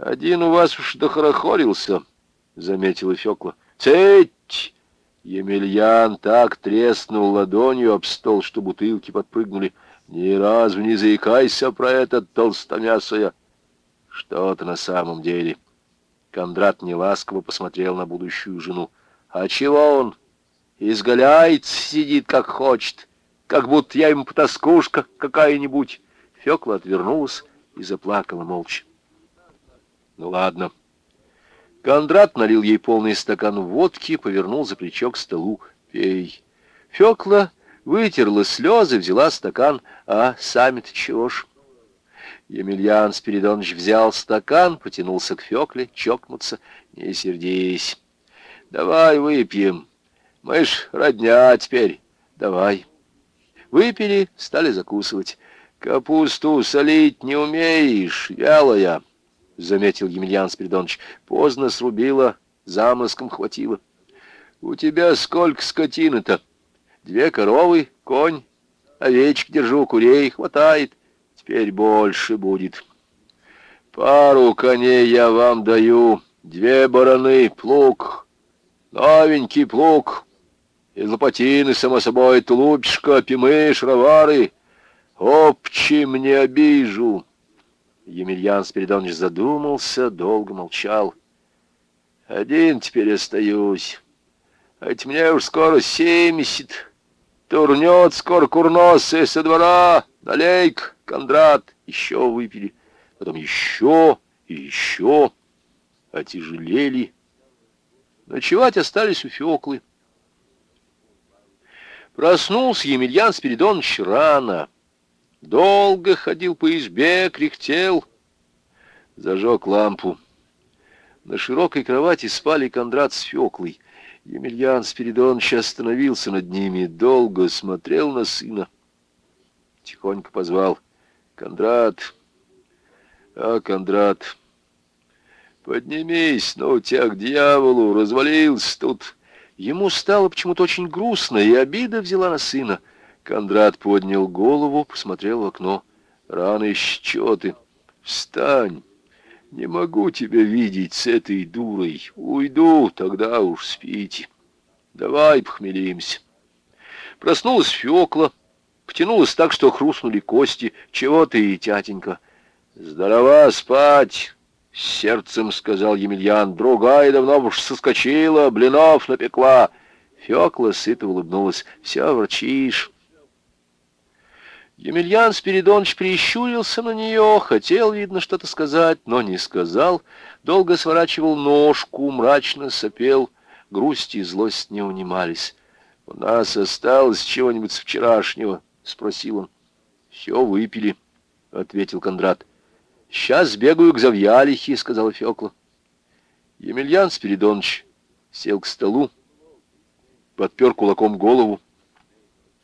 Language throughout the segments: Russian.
«Один у вас уж дохорохорился», — заметила Фёкла. «Цеть!» Емельян так треснул ладонью об стол, что бутылки подпрыгнули. «Ни разу не заикайся про этот толстомясое!» «Что-то на самом деле!» Кондрат неласково посмотрел на будущую жену. «А чего он? Изгаляется, сидит как хочет, как будто я ему потаскушка какая-нибудь!» Фёкла отвернулась и заплакала молча. «Ну ладно». Кондрат налил ей полный стакан водки, повернул за плечо к столу. «Пей». Фёкла вытерла слезы, взяла стакан. «А сами-то чего ж?» Емельян Спиридонович взял стакан, потянулся к Фёкле, чокнуться. «Не сердись. Давай выпьем. Мы ж родня теперь. Давай». Выпили, стали закусывать. «Капусту солить не умеешь, вялая» заметил Емельян Спиридонович. Поздно срубила, замыском хватило. У тебя сколько скотины-то? Две коровы, конь, овечек держу, курей хватает. Теперь больше будет. Пару коней я вам даю, две бараны, плуг, новенький плуг, и лопатины, само собой, тулупишка, пимы, шаровары. Обчи мне обижу. Емельян Спиридонович задумался, долго молчал. «Один теперь остаюсь. А ведь мне уж скоро семьдесят. Турнет скоро курносый со двора. Налейк, Кондрат, еще выпили. Потом еще и еще. Отяжелели. Ночевать остались у Феклы. Проснулся Емельян Спиридонович рано. Долго ходил по избе, кряхтел, зажег лампу. На широкой кровати спали Кондрат с Феклой. Емельян Спиридонович остановился над ними, долго смотрел на сына. Тихонько позвал. «Кондрат! А, Кондрат! Поднимись, ну тебя к дьяволу, развалился тут!» Ему стало почему-то очень грустно, и обида взяла на сына — Кондрат поднял голову, посмотрел в окно. «Рано еще ты. Встань. Не могу тебя видеть с этой дурой. Уйду, тогда уж спите. Давай похмелимся». Проснулась Фёкла, потянулась так, что хрустнули кости. «Чего ты, тятенька?» «Здорова спать!» — сердцем сказал Емельян. «Другая давно уж соскочила, блинов напекла». Фёкла сыто улыбнулась. «Все ворчишь». Емельян Спиридонович прищурился на нее, хотел, видно, что-то сказать, но не сказал, долго сворачивал ножку, мрачно сопел, грусть и злость не унимались. «У нас осталось чего-нибудь с вчерашнего?» — спросил он. «Все выпили», — ответил Кондрат. «Сейчас бегаю к Завьялихе», — сказала Фекла. Емельян Спиридонович сел к столу, подпер кулаком голову.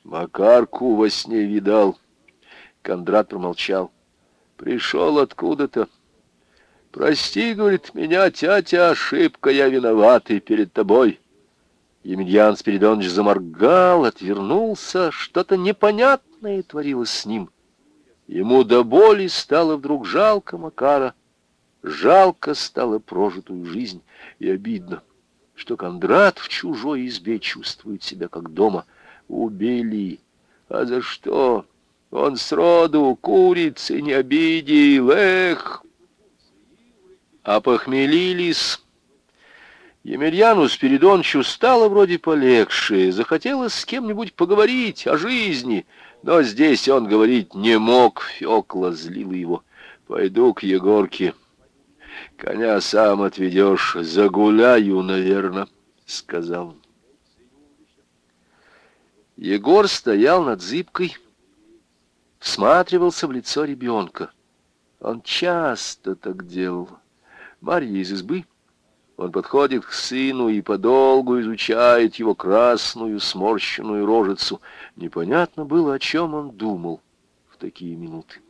Макарку во сне видал. Кондрат промолчал. Пришел откуда-то. «Прости, — говорит, — меня, тятя, ошибка, я виноватый перед тобой». Емельян Спиридонович заморгал, отвернулся, что-то непонятное творилось с ним. Ему до боли стало вдруг жалко Макара, жалко стало прожитую жизнь, и обидно, что Кондрат в чужой избе чувствует себя как дома. Убили. А за что? Он сроду курицы не обидел, эх! А похмелились. Емельяну Спиридоновичу стало вроде полегче, захотелось с кем-нибудь поговорить о жизни, но здесь он говорить не мог, Фёкла злила его. «Пойду к Егорке, коня сам отведешь, загуляю, наверное», — сказал он. Егор стоял над зыбкой, всматривался в лицо ребенка. Он часто так делал. Марья из избы. Он подходит к сыну и подолгу изучает его красную сморщенную рожицу. Непонятно было, о чем он думал в такие минуты.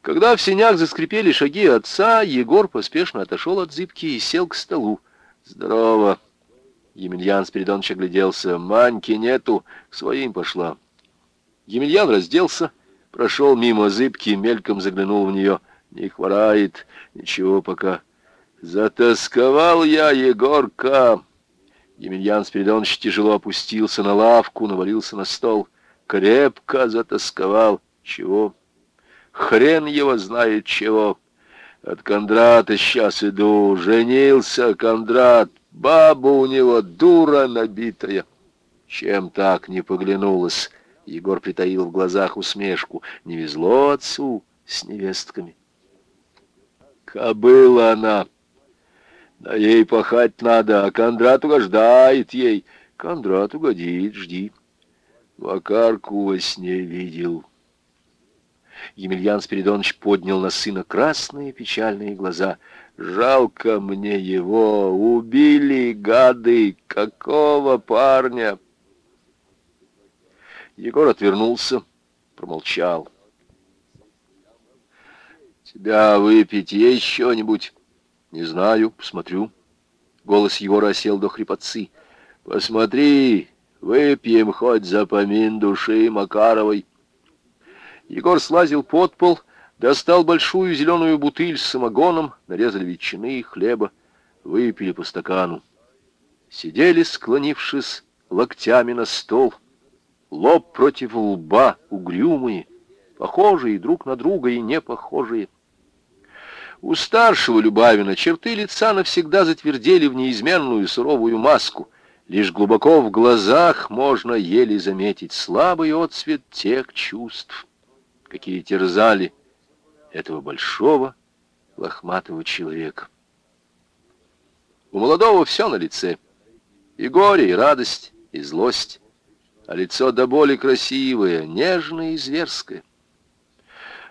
Когда в сенях заскрипели шаги отца, Егор поспешно отошел от зыбки и сел к столу. «Здорово!» Емельян Спиридонович огляделся. «Маньки нету, к своим пошла». Емельян разделся, прошел мимо зыбки, мельком заглянул в нее. Не хворает, ничего пока. Затасковал я, Егорка. Емельян Спиридонович тяжело опустился на лавку, навалился на стол. Крепко затасковал. Чего? Хрен его знает чего. От Кондрата сейчас иду. Женился Кондрат. Баба у него дура набитая. Чем так не поглянулась? Егор притаил в глазах усмешку. Не везло отцу с невестками. Кобыла она. Да ей пахать надо, а Кондрат угождает ей. Кондрат угодит, жди. Вакарку во сне видел. Емельян Спиридонович поднял на сына красные печальные глаза. «Жалко мне его! Убили, гады! Какого парня!» Егор отвернулся, промолчал. «Тебя выпить есть что-нибудь?» «Не знаю, посмотрю». Голос Егора осел до хрипотцы. «Посмотри, выпьем хоть за помин души Макаровой». Егор слазил под пол, достал большую зеленую бутыль с самогоном, нарезали ветчины и хлеба, выпили по стакану. Сидели, склонившись локтями на стол, лоб против лба, угрюмые, похожие друг на друга и не похожие. У старшего Любавина черты лица навсегда затвердели в неизменную суровую маску. Лишь глубоко в глазах можно еле заметить слабый отцвет тех чувств, какие терзали этого большого лохматого человека. У молодого все на лице. И горе, и радость, и злость. А лицо до боли красивое, нежное и зверское.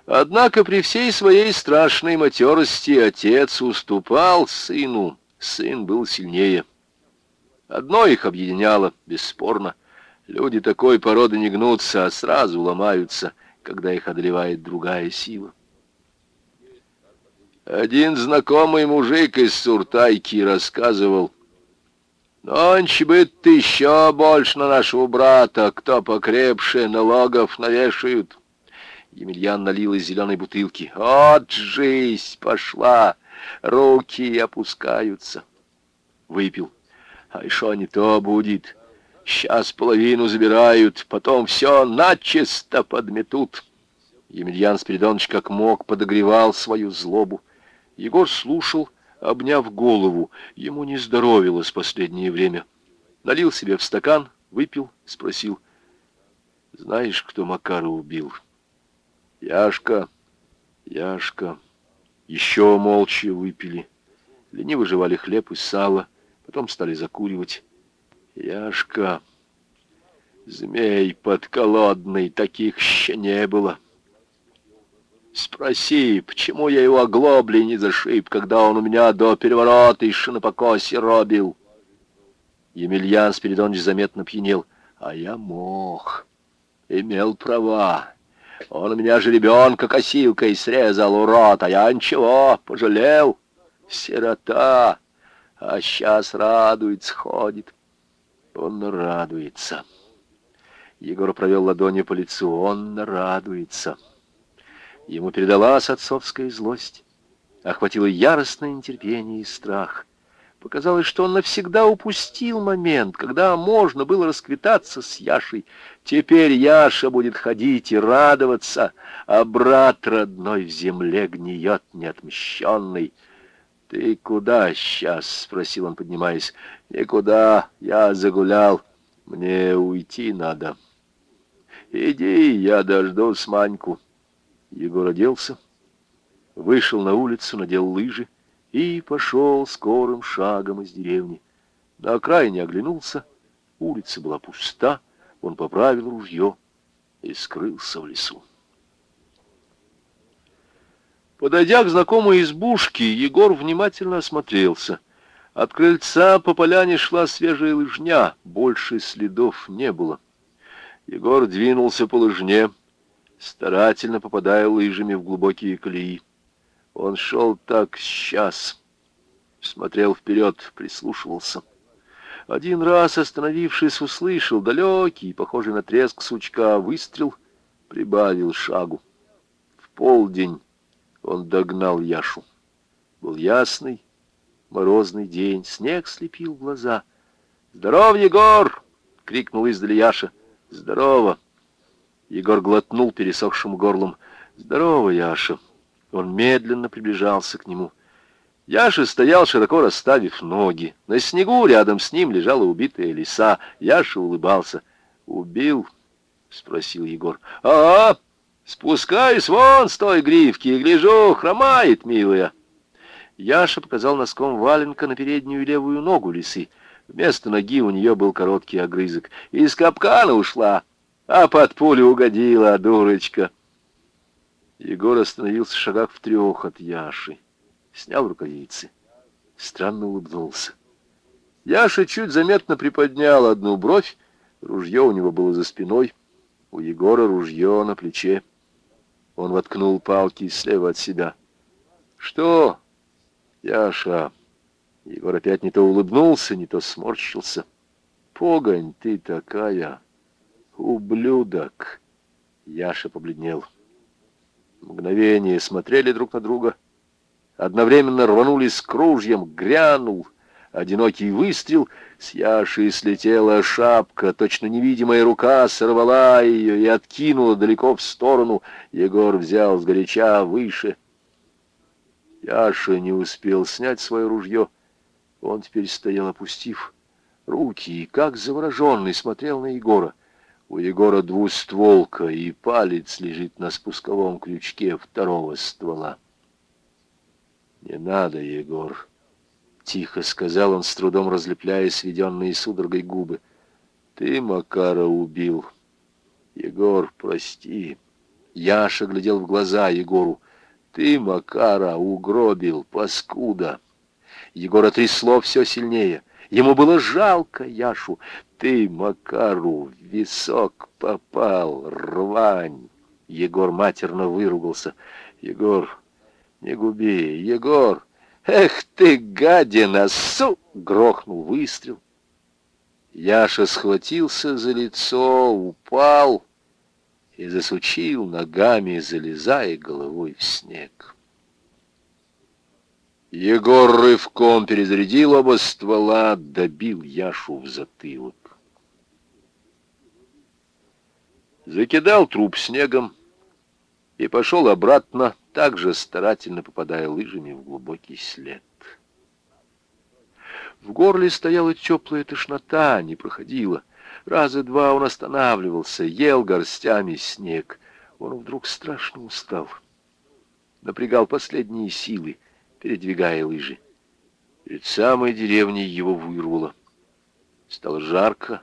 Однако при всей своей страшной матерости отец уступал сыну. Сын был сильнее. Одно их объединяло, бесспорно. Люди такой породы не гнутся, а сразу ломаются — когда их одолевает другая сила. Один знакомый мужик из Суртайки рассказывал, «Нонче бы ты еще больше на нашего брата, кто покрепше налогов навешают». Емельян налил из зеленой бутылки. «От жизнь пошла, руки опускаются». Выпил. «А еще не то будет». Сейчас половину забирают, потом все начисто подметут. Емельян Спиридонович как мог подогревал свою злобу. Егор слушал, обняв голову. Ему не здоровилось последнее время. Налил себе в стакан, выпил, спросил. «Знаешь, кто Макара убил?» «Яшка, Яшка». Еще молча выпили. Лениво жевали хлеб и сало, потом стали закуривать. Яшка, змей подколодный, таких еще не было. Спроси, почему я его оглобли не зашиб, когда он у меня до переворота еще на покосе робил. Емельян Спиридонович заметно пьянел. А я мог, имел права. Он у меня же ребенка косилкой срезал, урод, а я ничего, пожалел. Сирота, а сейчас радуется, ходит. Он радуется. Егор провел ладонью по лицу. Он радуется. Ему передалась отцовская злость. Охватило яростное нетерпение и страх. Показалось, что он навсегда упустил момент, когда можно было расквитаться с Яшей. Теперь Яша будет ходить и радоваться, а брат родной в земле гниет неотмщенный. «Ты куда сейчас?» — спросил он, поднимаясь. «Никуда, я загулял. Мне уйти надо». «Иди, я дождусь Маньку». Егор оделся, вышел на улицу, надел лыжи и пошел скорым шагом из деревни. На окраине оглянулся, улица была пуста, он поправил ружье и скрылся в лесу. Подойдя к знакомой избушке, Егор внимательно осмотрелся. От крыльца по поляне шла свежая лыжня, больше следов не было. Егор двинулся по лыжне, старательно попадая лыжами в глубокие колеи. Он шел так сейчас, смотрел вперед, прислушивался. Один раз, остановившись, услышал далекий, похожий на треск сучка, выстрел, прибавил шагу. В полдень Он догнал Яшу. Был ясный, морозный день, снег слепил глаза. «Здоров, Егор!» — крикнул издали Яша. «Здорово!» Егор глотнул пересохшим горлом. «Здорово, Яша!» Он медленно приближался к нему. Яша стоял, широко расставив ноги. На снегу рядом с ним лежала убитая лиса. Яша улыбался. «Убил?» — спросил Егор. «А, -а спускаюсь вон с той гривки и гляжу, хромает, милая». Яша показал носком валенка на переднюю левую ногу лисы. Вместо ноги у нее был короткий огрызок. Из капкана ушла, а под пулю угодила, дурочка. Егор остановился в шагах в трех от Яши снял рукавицы, странно улыбнулся. Яша чуть заметно приподнял одну бровь, ружье у него было за спиной, у Егора ружье на плече. Он воткнул палки слева от себя. «Что, Яша?» Егор опять не то улыбнулся, не то сморщился. «Погонь ты такая, ублюдок!» Яша побледнел. Мгновение смотрели друг на друга — одновременно рванулись к ружьям, грянул одинокий выстрел, с Яши слетела шапка, точно невидимая рука сорвала ее и откинула далеко в сторону. Егор взял сгоряча выше. Яша не успел снять свое ружье. Он теперь стоял, опустив руки, и как завороженный смотрел на Егора. У Егора двустволка, и палец лежит на спусковом крючке второго ствола. «Не надо, Егор!» — тихо сказал он, с трудом разлепляя сведенные судорогой губы. «Ты Макара убил. Егор, прости». Яша глядел в глаза Егору. «Ты Макара угробил, паскуда!» Егора трясло все сильнее. Ему было жалко Яшу. «Ты Макару в висок попал, рвань!» Егор матерно выругался. «Егор, «Не губи, Егор! Эх ты, гадина, су!» — грохнул выстрел. Яша схватился за лицо, упал и засучил ногами, залезая головой в снег. Егор рывком перезарядил оба ствола, добил Яшу в затылок. Закидал труп снегом и пошел обратно, также старательно попадая лыжами в глубокий след. В горле стояла теплая тошнота, не проходила. Раза два он останавливался, ел горстями снег. Он вдруг страшно устал. Напрягал последние силы, передвигая лыжи. Перед самой деревней его вырвало. Стало жарко,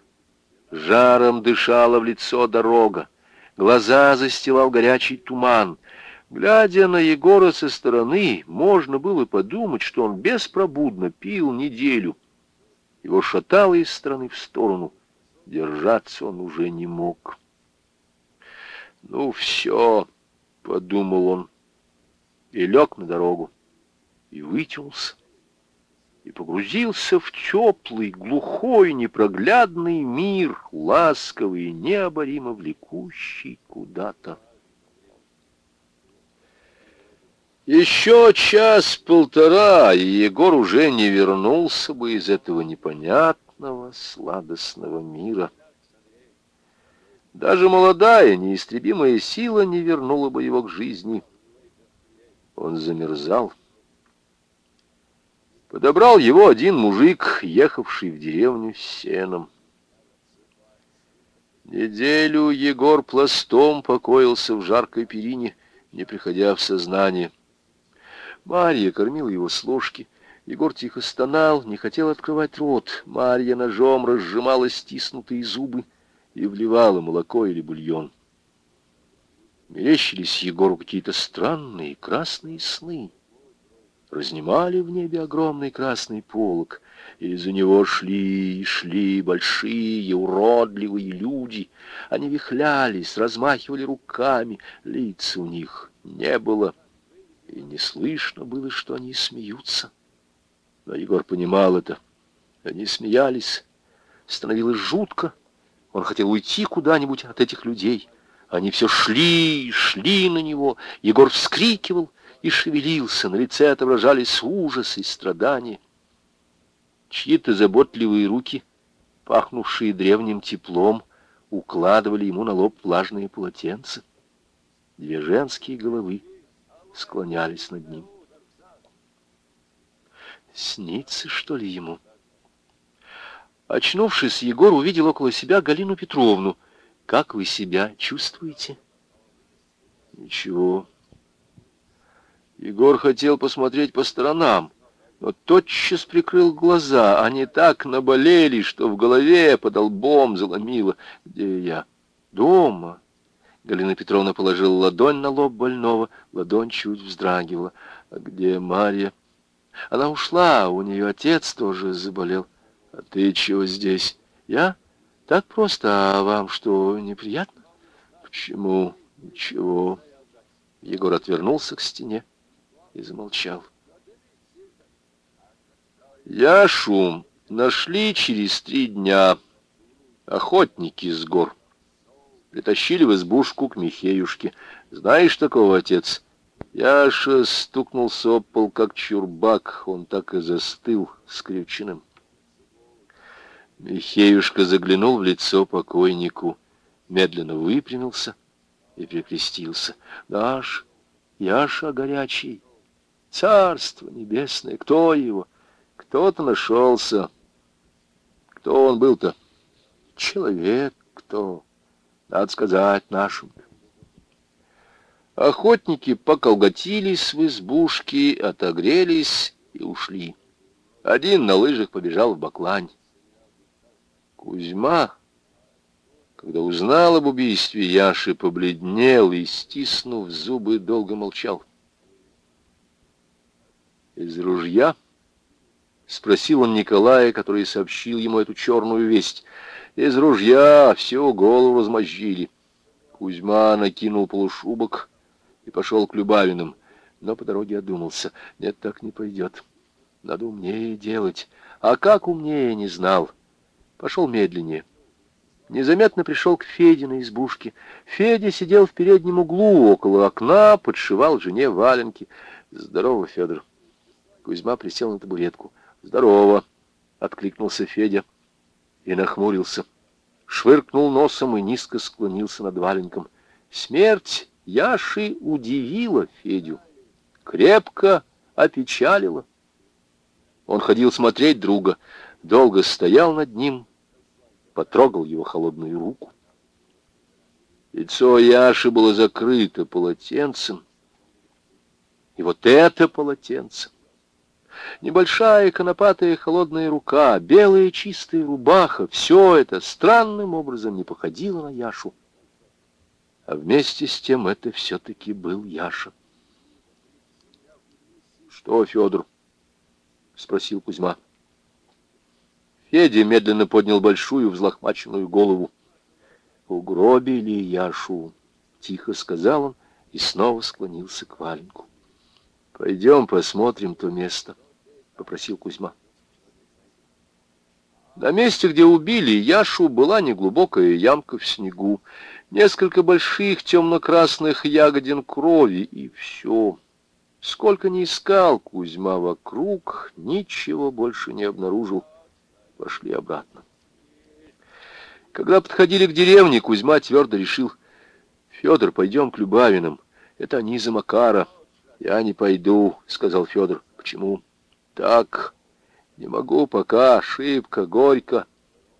жаром дышала в лицо дорога. Глаза застилал горячий туман — Глядя на Егора со стороны, можно было подумать, что он беспробудно пил неделю. Его шатало из стороны в сторону. Держаться он уже не мог. «Ну все», — подумал он, и лег на дорогу, и вытянулся, и погрузился в теплый, глухой, непроглядный мир, ласковый и необоримо влекущий куда-то. Еще час-полтора, и Егор уже не вернулся бы из этого непонятного, сладостного мира. Даже молодая, неистребимая сила не вернула бы его к жизни. Он замерзал. Подобрал его один мужик, ехавший в деревню с сеном. Неделю Егор пластом покоился в жаркой перине, не приходя в сознание. Марья кормила его с ложки. Егор тихо стонал, не хотел открывать рот. Марья ножом разжимала стиснутые зубы и вливала молоко или бульон. Мерещились Егору какие-то странные красные сны. Разнимали в небе огромный красный полог, и за него шли и шли большие уродливые люди. Они вихлялись, размахивали руками, лиц у них не было и не слышно было, что они смеются. Но Егор понимал это. Они смеялись. Становилось жутко. Он хотел уйти куда-нибудь от этих людей. Они все шли шли на него. Егор вскрикивал, и шевелился, на лице отображались ужас и страдания. Чьи-то заботливые руки, пахнувшие древним теплом, укладывали ему на лоб влажные полотенца. Две женские головы склонялись над ним. Снится, что ли, ему? Очнувшись, Егор увидел около себя Галину Петровну. «Как вы себя чувствуете?» «Ничего». Егор хотел посмотреть по сторонам, но тотчас прикрыл глаза. Они так наболели, что в голове под лбом заломило. «Где я?» «Дома». Галина Петровна положила ладонь на лоб больного, ладонь чуть вздрагивала. «А где Марья?» Она ушла, у нее отец тоже заболел. А ты чего здесь? Я? Так просто, а вам что, неприятно? Почему? Ничего. Егор отвернулся к стене и замолчал. Яшу нашли через три дня. Охотники с гор. Притащили в избушку к Михеюшке. Знаешь такого, отец? Яша стукнулся об пол, как чурбак. Он так и застыл, скрюченным. Михеюшка заглянул в лицо покойнику, медленно выпрямился и прикрестился. «Наш Яша горячий, царство небесное, кто его? Кто-то нашелся. Кто он был-то? Человек кто? Надо сказать, нашим. Охотники поколготились в избушке, отогрелись и ушли. Один на лыжах побежал в Баклань. Кузьма, когда узнал об убийстве Яши, побледнел и, стиснув зубы, долго молчал. «Из ружья?» — спросил он Николая, который сообщил ему эту черную весть. «Из ружья всю голову размозжили». Кузьма накинул полушубок, и пошел к Любавиным, но по дороге одумался. Нет, так не пойдет. Надо умнее делать. А как умнее, не знал. Пошел медленнее. Незаметно пришел к Феде на избушке. Федя сидел в переднем углу около окна, подшивал жене валенки. «Здорово, Федор». Кузьма присел на табуретку. «Здорово», — откликнулся Федя и нахмурился. Швыркнул носом и низко склонился над валенком. «Смерть Яши удивила Федю, крепко опечалила. Он ходил смотреть друга, долго стоял над ним, потрогал его холодную руку. Лицо Яши было закрыто полотенцем, и вот это полотенце, небольшая конопатая холодная рука, белая чистая рубаха, все это странным образом не походило на Яшу. А вместе с тем это все-таки был Яша. «Что, Федор?» — спросил Кузьма. Федя медленно поднял большую взлохмаченную голову. «Угробили Яшу», — тихо сказал он и снова склонился к валенку. «Пойдем посмотрим то место», — попросил Кузьма. На месте, где убили Яшу, была неглубокая ямка в снегу несколько больших темно-красных ягодин крови, и все. Сколько ни искал Кузьма вокруг, ничего больше не обнаружил. Пошли обратно. Когда подходили к деревне, Кузьма твердо решил, «Федор, пойдем к Любавинам. Это они за Макара». «Я не пойду», — сказал Федор. «Почему?» «Так, не могу пока, ошибка, горько.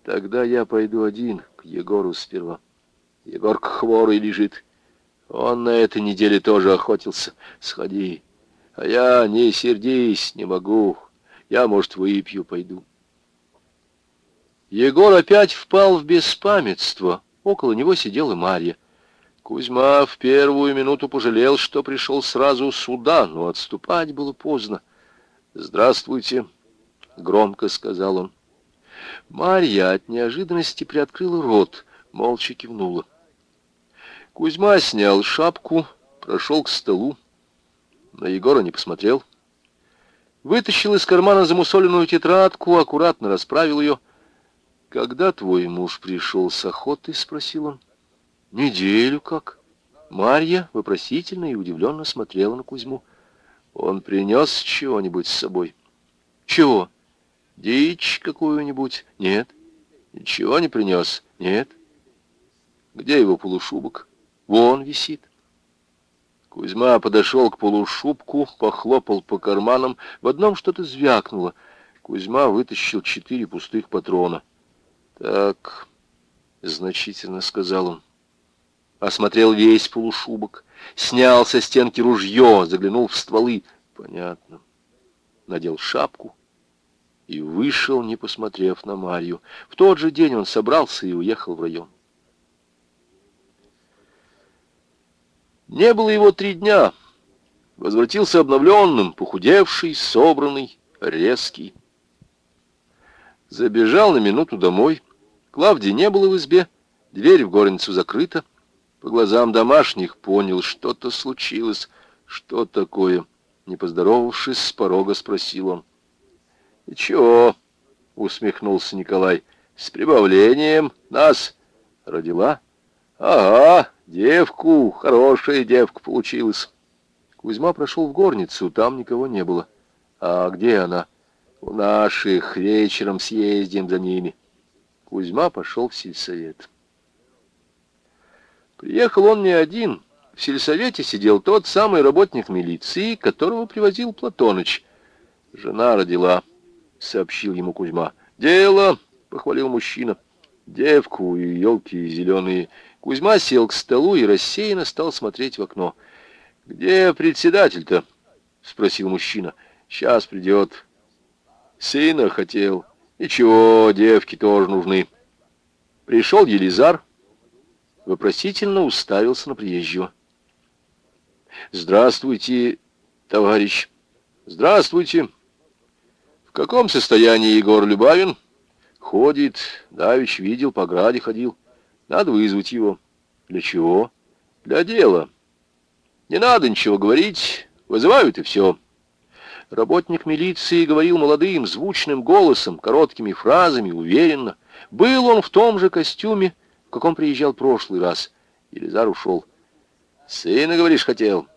Тогда я пойду один, к Егору сперва». Егорка хворый лежит. Он на этой неделе тоже охотился. Сходи. А я, не сердись, не могу. Я, может, выпью, пойду. Егор опять впал в беспамятство. Около него сидела Марья. Кузьма в первую минуту пожалел, что пришел сразу сюда, но отступать было поздно. «Здравствуйте», — громко сказал он. Марья от неожиданности приоткрыла рот, молча кивнула. Кузьма снял шапку, прошел к столу. На Егора не посмотрел. Вытащил из кармана замусоленную тетрадку, аккуратно расправил ее. «Когда твой муж пришел с охоты?» — спросил он. «Неделю как». Марья вопросительно и удивленно смотрела на Кузьму. Он принес чего-нибудь с собой? Чего? Дичь какую-нибудь? Нет. Ничего не принес? Нет. Где его полушубок? Вон висит. Кузьма подошел к полушубку, похлопал по карманам. В одном что-то звякнуло. Кузьма вытащил четыре пустых патрона. «Так», — значительно сказал он, осмотрел весь полушубок, снял со стенки ружье, заглянул в стволы. Понятно. Надел шапку и вышел, не посмотрев на Марью. В тот же день он собрался и уехал в район. Не было его три дня. Возвратился обновленным, похудевший, собранный, резкий. Забежал на минуту домой. Клавдии не было в избе, дверь в горницу закрыта. По глазам домашних понял, что-то случилось. Что такое? Не поздоровавшись, с порога спросил он. «Ничего», — усмехнулся Николай, — «с прибавлением нас родила». «Ага, девку, хорошая девка получилась». Кузьма прошел в горницу, там никого не было. «А где она?» «У наших, вечером съездим за ними». Кузьма пошел в сельсовет. Приехал он не один. В сельсовете сидел тот самый работник милиции, которого привозил Платоныч. Жена родила, сообщил ему Кузьма. Дело, похвалил мужчина. Девку и елки зеленые. Кузьма сел к столу и рассеянно стал смотреть в окно. «Где председатель-то?» — спросил мужчина. «Сейчас придет». «Сына хотел». «Ничего, девки тоже нужны». Пришел Елизар, вопросительно уставился на приезжего. «Здравствуйте, товарищ!» «Здравствуйте!» «В каком состоянии Егор Любавин?» «Ходит. Давич видел, по граде ходил. Надо вызвать его». «Для чего?» «Для дела. Не надо ничего говорить. Вызывают и все». Работник милиции говорил молодым, звучным голосом, короткими фразами, уверенно. Был он в том же костюме, в каком приезжал прошлый раз. Елизар ушел. «Сына, говоришь, хотел?»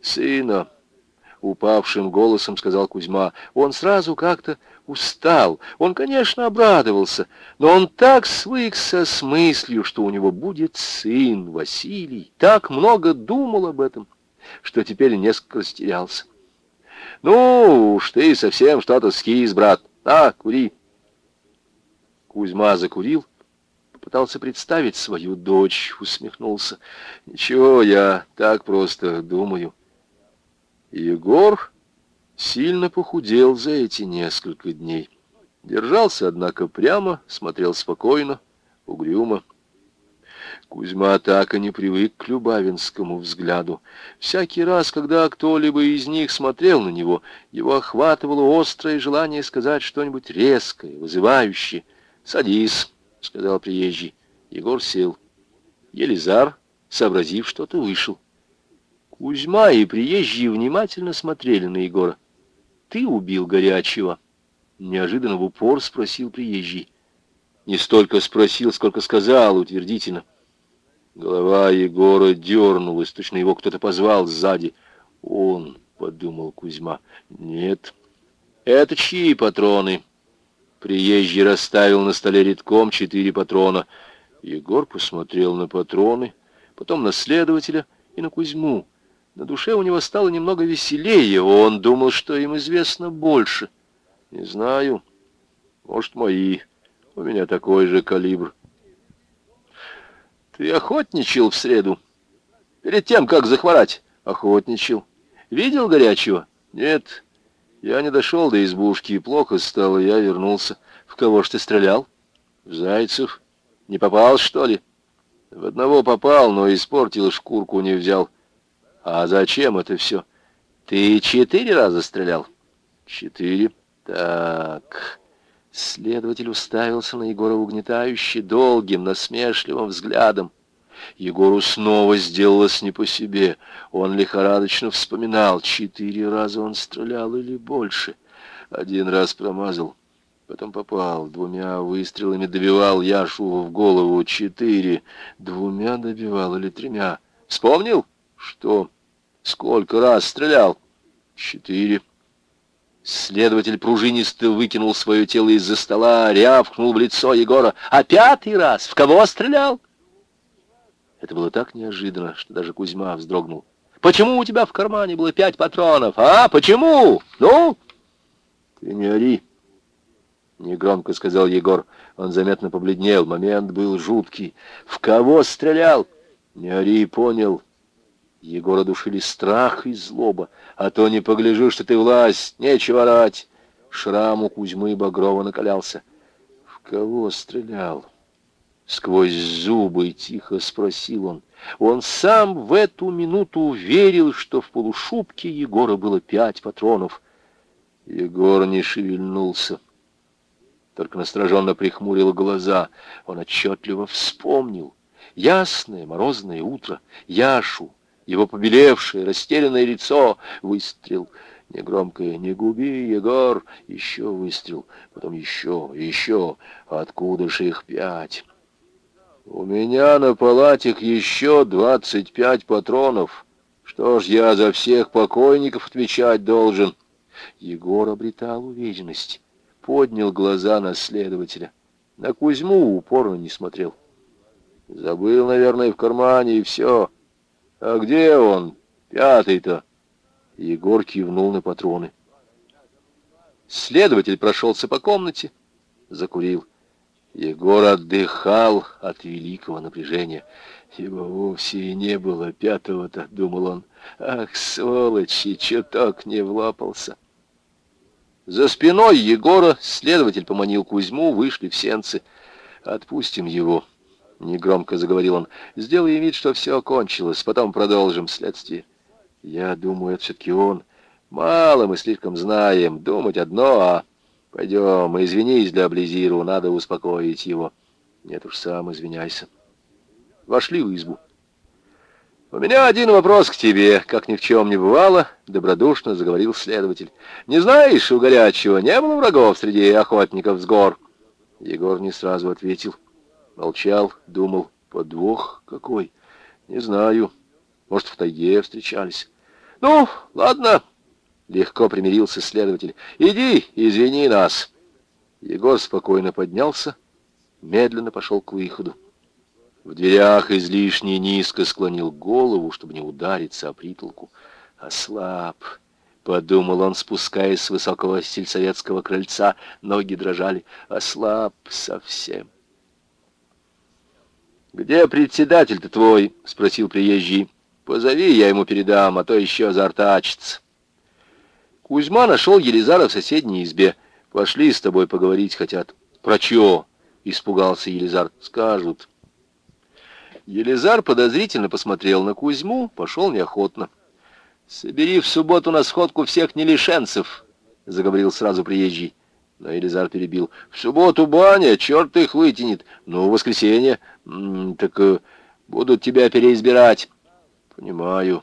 «Сына», — упавшим голосом сказал Кузьма. Он сразу как-то устал. Он, конечно, обрадовался, но он так свыкся с мыслью, что у него будет сын Василий, так много думал об этом, что теперь несколько растерялся. «Ну уж ты совсем что-то скис, брат. А, кури!» Кузьма закурил, Пытался представить свою дочь, усмехнулся. Ничего, я так просто думаю. Егор сильно похудел за эти несколько дней. Держался, однако, прямо, смотрел спокойно, угрюмо. Кузьма так и не привык к любавинскому взгляду. Всякий раз, когда кто-либо из них смотрел на него, его охватывало острое желание сказать что-нибудь резкое, вызывающее. «Садись», — сказал приезжий. Егор сел. Елизар, сообразив что-то, вышел. Кузьма и приезжие внимательно смотрели на Егора. «Ты убил горячего?» Неожиданно в упор спросил приезжий. Не столько спросил, сколько сказал утвердительно. Голова Егора дернулась, точно его кто-то позвал сзади. «Он», — подумал Кузьма, — «нет». «Это чьи патроны?» Приезжий расставил на столе редком четыре патрона. Егор посмотрел на патроны, потом на следователя и на Кузьму. На душе у него стало немного веселее, он думал, что им известно больше. Не знаю, может, мои. У меня такой же калибр. Ты охотничал в среду? Перед тем, как захворать? Охотничал. Видел горячего? Нет. Я не дошел до избушки, и плохо стало, я вернулся. В кого ж ты стрелял? В Зайцев. Не попал, что ли? В одного попал, но испортил, шкурку не взял. А зачем это все? Ты четыре раза стрелял? Четыре. Так... Следователь уставился на Егора угнетающе долгим, насмешливым взглядом. Егору снова сделалось не по себе. Он лихорадочно вспоминал. Четыре раза он стрелял или больше. Один раз промазал, потом попал. Двумя выстрелами добивал Яшу в голову. Четыре. Двумя добивал или тремя. Вспомнил? Что? Сколько раз стрелял? четыре. Следователь пружинисто выкинул свое тело из-за стола, рявкнул в лицо Егора. «А пятый раз? В кого стрелял?» Это было так неожиданно, что даже Кузьма вздрогнул. «Почему у тебя в кармане было пять патронов, а? Почему? Ну?» «Ты не ори», — негромко сказал Егор. Он заметно побледнел. Момент был жуткий. «В кого стрелял?» «Не ори, понял». Егора душили страх и злоба. «А то не погляжу, что ты власть, нечего орать!» Шрам у Кузьмы Багрова накалялся. «В кого стрелял?» Сквозь зубы тихо спросил он. Он сам в эту минуту верил, что в полушубке Егора было пять патронов. Егор не шевельнулся, только настороженно прихмурил глаза. Он отчетливо вспомнил. Ясное морозное утро, Яшу, его побелевшее, растерянное лицо, выстрел. Негромкое «Не губи, Егор!» Еще выстрел, потом еще, еще. Откуда же их пять? У меня на палатик еще двадцать пять патронов. Что ж я за всех покойников отвечать должен? Егор обретал уверенность, поднял глаза на следователя. На Кузьму упорно не смотрел. Забыл, наверное, в кармане, и все. «А где он, пятый-то?» Егор кивнул на патроны. Следователь прошелся по комнате, закурил. Егор отдыхал от великого напряжения. Его вовсе и не было пятого-то, думал он. Ах, сволочь, и чуток не влапался. За спиной Егора следователь поманил Кузьму, вышли в сенцы. «Отпустим его», — негромко заговорил он. «Сделаем вид, что все кончилось, потом продолжим следствие». «Я думаю, это все-таки он. Мало мы слишком знаем. Думать одно, а...» «Пойдем, извинись для Близиру, надо успокоить его». «Нет уж, сам извиняйся». Вошли в избу. «У меня один вопрос к тебе, как ни в чем не бывало», — добродушно заговорил следователь. «Не знаешь, у горячего не было врагов среди охотников с гор?» Егор не сразу ответил. Молчал, думал, подвох какой. Не знаю. Может, в тайге встречались. Ну, ладно, легко примирился следователь. Иди, извини нас. Егор спокойно поднялся, медленно пошел к выходу. В дверях излишне низко склонил голову, чтобы не удариться о притолку. Ослаб, подумал он, спускаясь с высокого сельсоветского крыльца, ноги дрожали. Ослаб совсем. «Где председатель-то твой?» — спросил приезжий. «Позови, я ему передам, а то еще заортачится». Кузьма нашел Елизара в соседней избе. «Пошли с тобой поговорить хотят». «Про чё?» — испугался Елизар. «Скажут». Елизар подозрительно посмотрел на Кузьму, пошел неохотно. «Собери в субботу на сходку всех нелишенцев», — заговорил сразу приезжий. Но Елизар перебил. «В субботу баня, черт их вытянет. Ну, в воскресенье. Так э, будут тебя переизбирать». «Понимаю».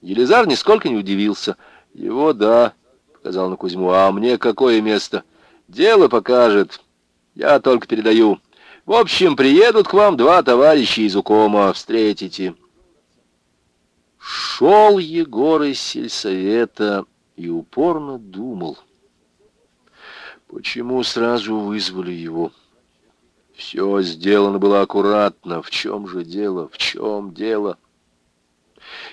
Елизар нисколько не удивился. «Его, да», — показал на Кузьму. «А мне какое место? Дело покажет. Я только передаю. В общем, приедут к вам два товарища из Укома. Встретите». Шел Егор из сельсовета и упорно думал. Почему сразу вызвали его? Все сделано было аккуратно. В чем же дело? В чем дело?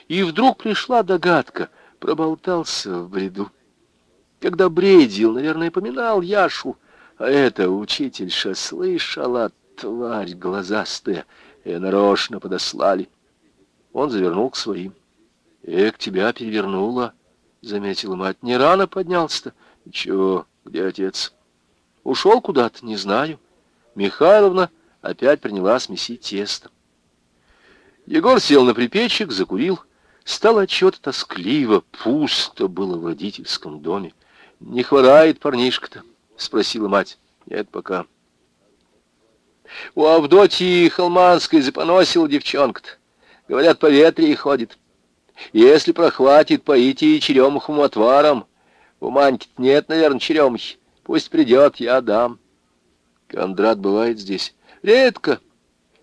И вдруг пришла догадка. Проболтался в бреду. Когда бредил, наверное, поминал Яшу. А это учительша слышала, тварь глазастая, и нарочно подослали. Он завернул к своим. «Эк, тебя перевернуло», — заметила мать. «Не рано поднялся-то?» «Чего?» Где отец? Ушел куда-то, не знаю. Михайловна опять приняла смесить тесто. Егор сел на припечек, закурил. Стало отчет тоскливо, пусто было в родительском доме. «Не хворает парнишка-то?» — спросила мать. «Нет, пока». «У Авдотьи Холманской запоносила девчонка-то. Говорят, по ветре и ходит. Если прохватит, поите и черемуховым отваром, у Маньки нет, наверное, черемухи. Пусть придет, я дам. Кондрат бывает здесь. Редко.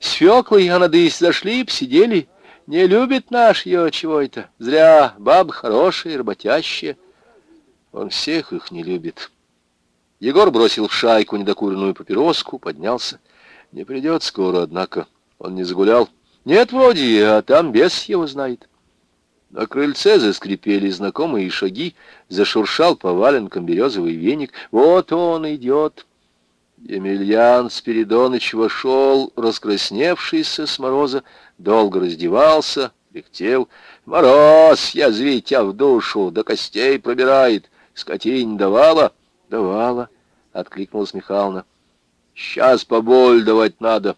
С Феклой Анадысь зашли, посидели. Не любит наш ее чего это. Зря бабы хорошие, работящие. Он всех их не любит. Егор бросил в шайку недокуренную папироску, поднялся. Не придет скоро, однако. Он не загулял. Нет, вроде, а там бес его знает. На крыльце заскрипели знакомые шаги, зашуршал по валенкам березовый веник. Вот он идет. Емельян Спиридоныч вошел, раскрасневшийся с мороза, долго раздевался, кряхтел. «Мороз, язви тебя в душу, до костей пробирает. Скотинь давала?» «Давала», — откликнулась Михайловна. «Сейчас поболь давать надо».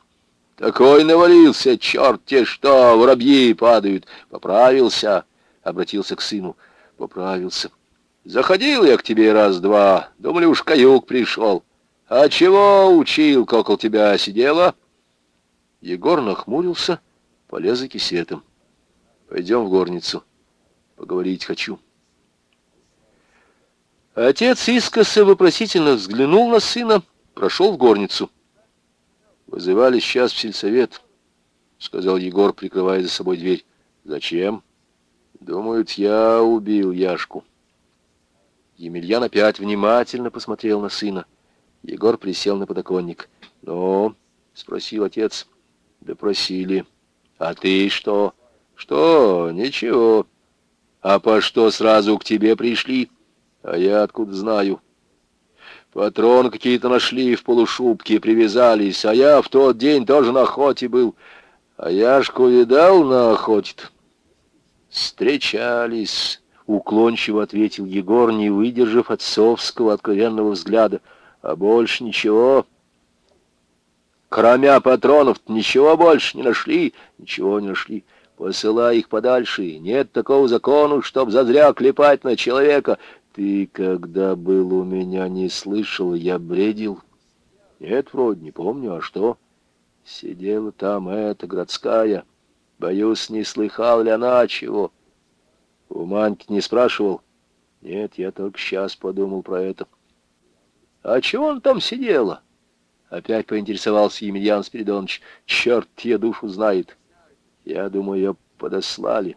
Такой навалился, черт те что, воробьи падают. Поправился, обратился к сыну. Поправился. Заходил я к тебе раз-два, думали, уж каюк пришел. А чего учил, у тебя сидела? Егор нахмурился, полез за кисетом. Пойдем в горницу, поговорить хочу. Отец искоса вопросительно взглянул на сына, прошел в горницу. «Вызывали сейчас в сельсовет», — сказал Егор, прикрывая за собой дверь. «Зачем?» «Думают, я убил Яшку». Емельян опять внимательно посмотрел на сына. Егор присел на подоконник. «Ну?» — спросил отец. «Допросили». «А ты что?» «Что? Ничего. А по что сразу к тебе пришли?» «А я откуда знаю?» Патрон какие-то нашли в полушубке, привязались, а я в тот день тоже на охоте был. А Яшку видал на охоте -то? Встречались, уклончиво ответил Егор, не выдержав отцовского откровенного взгляда. А больше ничего. Кроме патронов ничего больше не нашли, ничего не нашли. Посылай их подальше. Нет такого закона, чтоб зазря клепать на человека. Ты, когда был у меня, не слышал, я бредил? Нет, вроде, не помню, а что? Сидела там эта городская. Боюсь, не слыхал ли она чего. У Маньки не спрашивал? Нет, я только сейчас подумал про это. А чего он там сидела? Опять поинтересовался Емельян Спиридонович. Черт ее душу знает. Я думаю, ее подослали.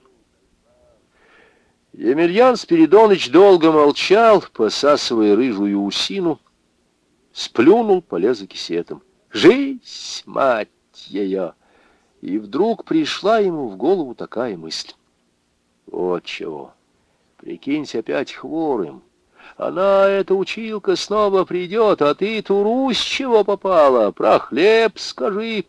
Емельян Спиридоныч долго молчал, посасывая рыжую усину, сплюнул, полез за кисетом. «Жизнь, мать ее!» И вдруг пришла ему в голову такая мысль. Вот чего. Прикинься опять хворым. Она, эта училка, снова придет, а ты, Турусь, чего попала? Про хлеб скажи.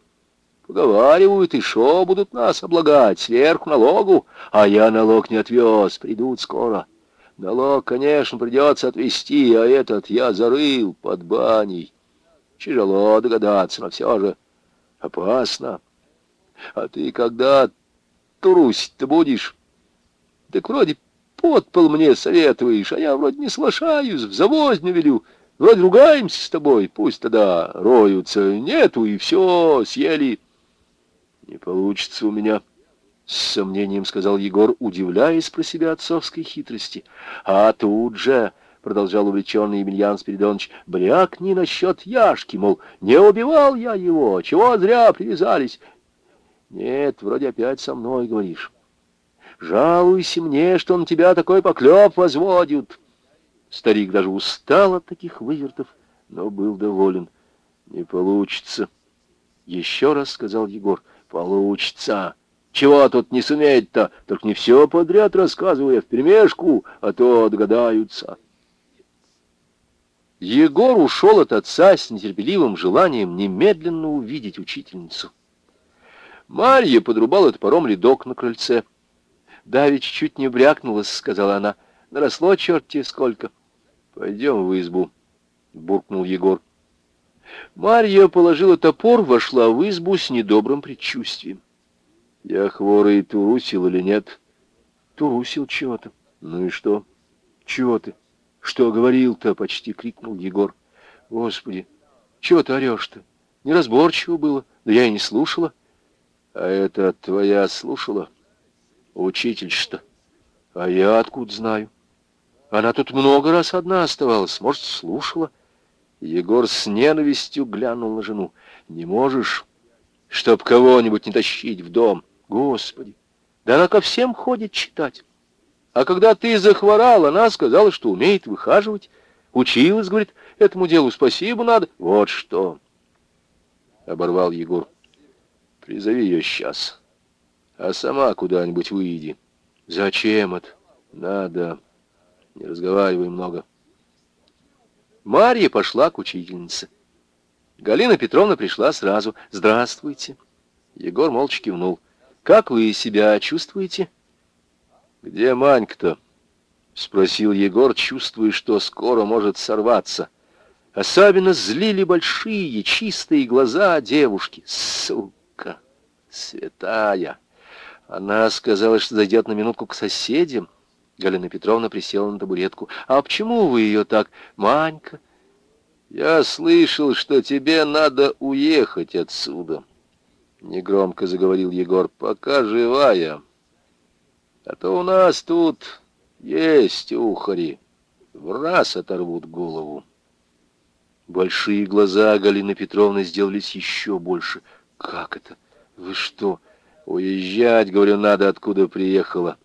Поговаривают, и шо будут нас облагать, сверху налогу, а я налог не отвез, придут скоро. Налог, конечно, придется отвезти, а этот я зарыл под баней. Тяжело догадаться, но все же опасно. А ты когда турусить-то будешь? Так вроде подпол мне советуешь, а я вроде не соглашаюсь, в завозню велю. Вроде ругаемся с тобой, пусть тогда роются. Нету, и все, съели. «Не получится у меня», — с сомнением сказал Егор, удивляясь про себя отцовской хитрости. «А тут же...» — продолжал увлеченный Емельян Спиридонович, — «брякни насчет Яшки, мол, не убивал я его, чего зря привязались». «Нет, вроде опять со мной говоришь. Жалуйся мне, что на тебя такой поклеп возводит». Старик даже устал от таких вывертов, но был доволен. «Не получится», — еще раз сказал Егор. Получится. Чего тут не суметь-то? Только не все подряд рассказывая вперемешку, а то догадаются. Егор ушел от отца с нетерпеливым желанием немедленно увидеть учительницу. Марья подрубала топором ледок на крыльце. «Давич чуть не брякнулась», — сказала она. «Наросло черт тебе сколько». «Пойдем в избу», — буркнул Егор. Марья положила топор, вошла в избу с недобрым предчувствием. Я хворый турусил или нет? Турусил чего-то. Ну и что? Чего ты? Что говорил-то? Почти крикнул Егор. Господи, чего ты орешь-то? Неразборчиво было, да я и не слушала. А это твоя слушала? Учитель что? А я откуда знаю? Она тут много раз одна оставалась, может, слушала. Егор с ненавистью глянул на жену. «Не можешь, чтоб кого-нибудь не тащить в дом? Господи! Да она ко всем ходит читать. А когда ты захворал, она сказала, что умеет выхаживать. Училась, говорит, этому делу спасибо надо. Вот что, — оборвал Егор. Призови ее сейчас, а сама куда-нибудь выйди. Зачем это? Надо. Не разговаривай много. Марья пошла к учительнице. Галина Петровна пришла сразу. «Здравствуйте». Егор молча кивнул. «Как вы себя чувствуете?» «Где Манька-то?» — спросил Егор, чувствуя, что скоро может сорваться. Особенно злили большие, чистые глаза девушки. Сука! Святая! Она сказала, что зайдет на минутку к соседям. Галина Петровна присела на табуретку. «А почему вы ее так, Манька?» «Я слышал, что тебе надо уехать отсюда», — негромко заговорил Егор, — «пока живая». А то у нас тут есть ухари. В раз оторвут голову. Большие глаза Галины Петровны сделались еще больше. Как это? Вы что? Уезжать, говорю, надо, откуда приехала.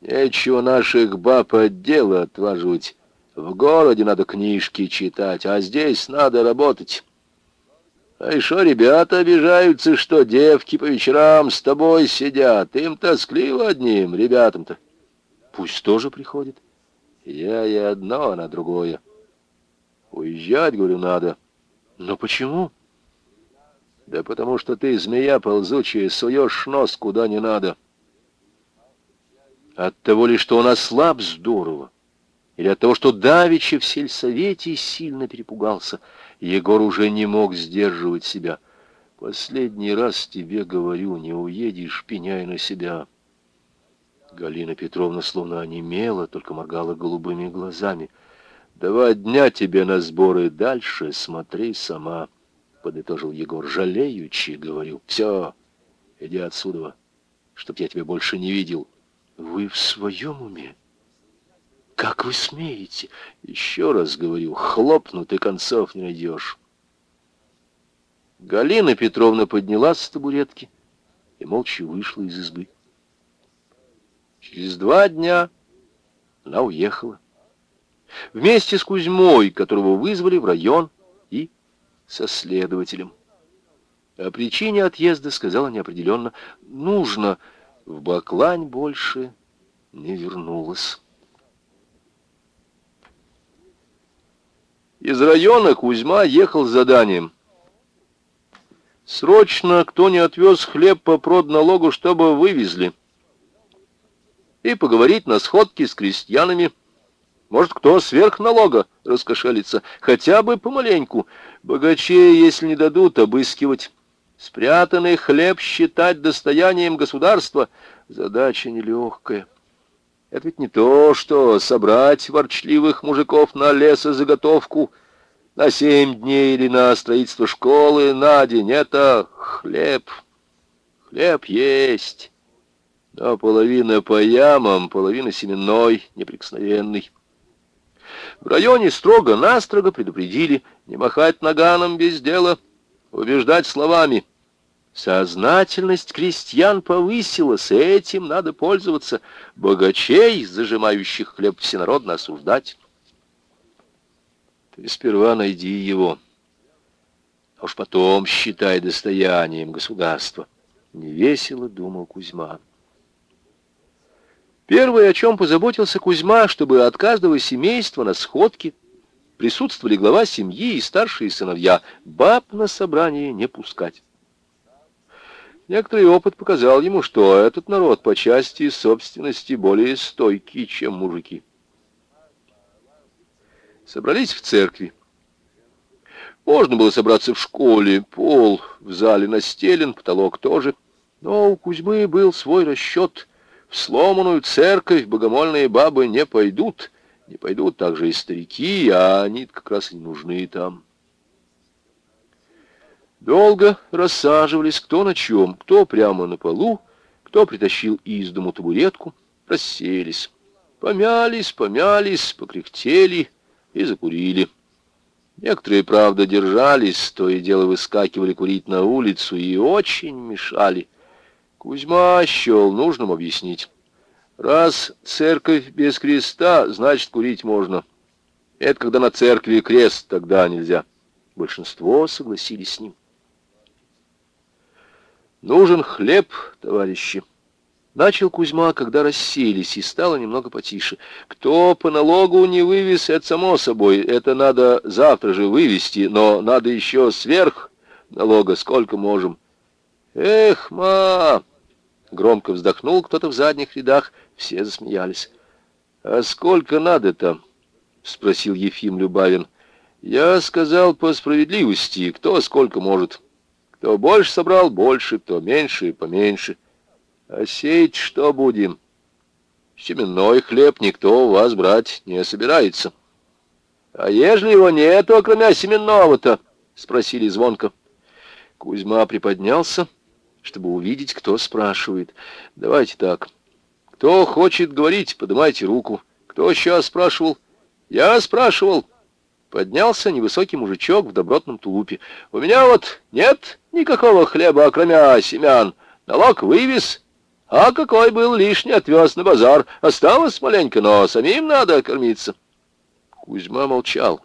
Нечего наших баб от дела отваживать. В городе надо книжки читать, а здесь надо работать. А еще ребята обижаются, что девки по вечерам с тобой сидят. Им тоскливо одним, ребятам-то. Пусть тоже приходит. Я и одно, она другое. Уезжать, говорю, надо. Но почему? Да потому что ты, змея ползучая, суешь нос куда не надо. От того ли, что он ослаб здорово, или от того, что Давича в сельсовете сильно перепугался — Егор уже не мог сдерживать себя. «Последний раз тебе говорю, не уедешь, пеняй на себя». Галина Петровна словно онемела, только моргала голубыми глазами. «Два дня тебе на сборы, дальше смотри сама», — подытожил Егор. «Жалеючи, — говорю, — все, иди отсюда, чтоб я тебя больше не видел». «Вы в своем уме?» Как вы смеете? Еще раз говорю, хлопнут и концов не найдешь. Галина Петровна поднялась с табуретки и молча вышла из избы. Через два дня она уехала. Вместе с Кузьмой, которого вызвали в район, со следователем. О причине отъезда сказала неопределенно. Нужно. В Баклань больше не вернулась. Из района Кузьма ехал с заданием. Срочно кто не отвез хлеб по продналогу, чтобы вывезли. И поговорить на сходке с крестьянами. Может, кто сверх налога раскошелится, хотя бы помаленьку. Богачей, если не дадут, обыскивать. Спрятанный хлеб считать достоянием государства. Задача нелегкая. Это ведь не то, что собрать ворчливых мужиков на лесозаготовку на семь дней или на строительство школы на день. Это хлеб. Хлеб есть. Но половина по ямам, половина семенной, неприкосновенный. В районе строго-настрого предупредили не махать наганом без дела, убеждать словами — Сознательность крестьян повысилась, этим надо пользоваться. Богачей, зажимающих хлеб, всенародно осуждать. Ты сперва найди его, а уж потом считай достоянием государства. Невесело думал Кузьма. Первое, о чем позаботился Кузьма, чтобы от каждого семейства на сходке присутствовали глава семьи и старшие сыновья, баб на собрание не пускать. Некоторый опыт показал ему, что этот народ по части собственности более стойкий, чем мужики. Собрались в церкви. Можно было собраться в школе, пол в зале настелен, потолок тоже. Но у Кузьмы был свой расчет. В сломанную церковь богомольные бабы не пойдут. Не пойдут также и старики, а они как раз и нужны там. Долго рассаживались кто на чем, кто прямо на полу, кто притащил из дому табуретку, расселись. Помялись, помялись, покряхтели и закурили. Некоторые, правда, держались, то и дело выскакивали курить на улицу и очень мешали. Кузьма счел нужным объяснить. Раз церковь без креста, значит, курить можно. Это когда на церкви крест, тогда нельзя. Большинство согласились с ним. Нужен хлеб, товарищи. Начал Кузьма, когда расселись, и стало немного потише. Кто по налогу не вывез, это само собой. Это надо завтра же вывести, но надо еще сверх налога, сколько можем. Эх, ма! Громко вздохнул кто-то в задних рядах, все засмеялись. «А сколько надо-то?» — спросил Ефим Любавин. «Я сказал по справедливости, кто сколько может. Кто больше собрал, больше, кто меньше, поменьше. А сеять что будем? Семенной хлеб никто у вас брать не собирается». «А ежели его нету, кроме семенного-то?» — спросили звонко. Кузьма приподнялся, чтобы увидеть, кто спрашивает. «Давайте так». Кто хочет говорить, поднимайте руку. Кто сейчас спрашивал? Я спрашивал. Поднялся невысокий мужичок в добротном тулупе. У меня вот нет никакого хлеба, кроме семян. Налог вывез, а какой был лишний, отвез на базар. Осталось маленько, но самим надо кормиться. Кузьма молчал.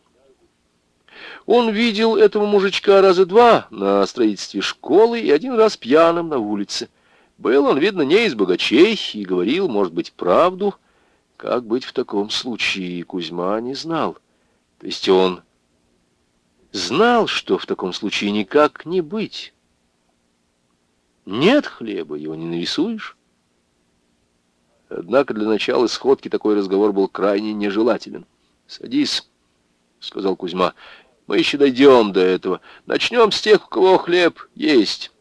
Он видел этого мужичка раза два на строительстве школы и один раз пьяным на улице. Был он, видно, не из богачей и говорил, может быть, правду. Как быть в таком случае, Кузьма не знал. То есть он знал, что в таком случае никак не быть. Нет хлеба, его не нарисуешь. Однако для начала сходки такой разговор был крайне нежелателен. «Садись», — сказал Кузьма, — «мы еще дойдем до этого. Начнем с тех, у кого хлеб есть».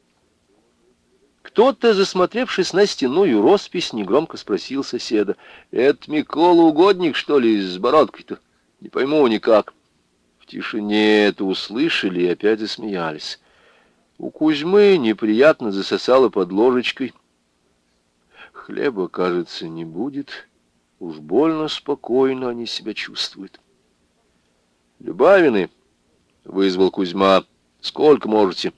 Кто-то, засмотревшись на стенную роспись, негромко спросил соседа. «Это Микола Угодник, что ли, с бородкой-то? Не пойму никак». В тишине это услышали и опять засмеялись. У Кузьмы неприятно засосало под ложечкой. Хлеба, кажется, не будет. Уж больно спокойно они себя чувствуют. «Любавины!» — вызвал Кузьма. «Сколько можете?»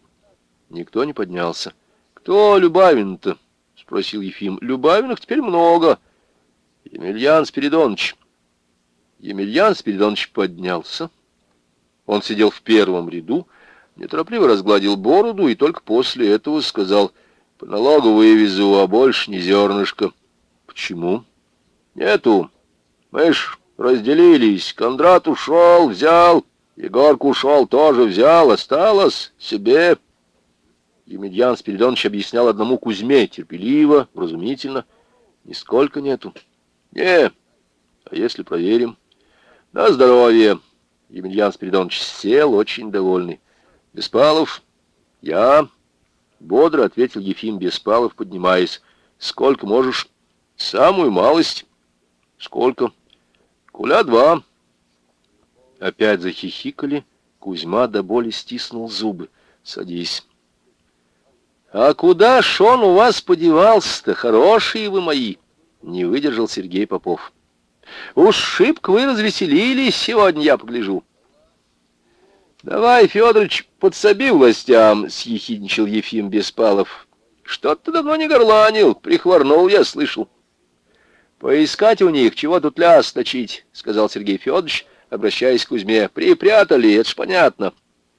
Никто не поднялся. «Кто Любавин-то?» — спросил Ефим. «Любавиных теперь много. Емельян Спиридонович». Емельян Спиридонович поднялся. Он сидел в первом ряду, неторопливо разгладил бороду и только после этого сказал «По налогу вывезу, а больше не зернышко». «Почему?» «Нету. Мы ж разделились. Кондрат ушел, взял. Егорка ушел, тоже взял. Осталось себе». Емельян Спиридонович объяснял одному Кузьме, терпеливо, разумительно. Нисколько нету. Не, а если проверим? На здоровье. Емельян Спиридонович сел, очень довольный. Беспалов, я... Бодро ответил Ефим Беспалов, поднимаясь. Сколько можешь? Самую малость. Сколько? Куля два. Опять захихикали. Кузьма до боли стиснул зубы. Садись. «А куда ж он у вас подевался-то, хорошие вы мои?» — не выдержал Сергей Попов. «Уж шибко вы развеселились сегодня, я погляжу». «Давай, Федорович, подсоби властям», — съехидничал Ефим Беспалов. «Что-то давно не горланил, прихворнул, я слышал». «Поискать у них, чего тут ляс точить», — сказал Сергей Федорович, обращаясь к Кузьме. «Припрятали, это ж понятно.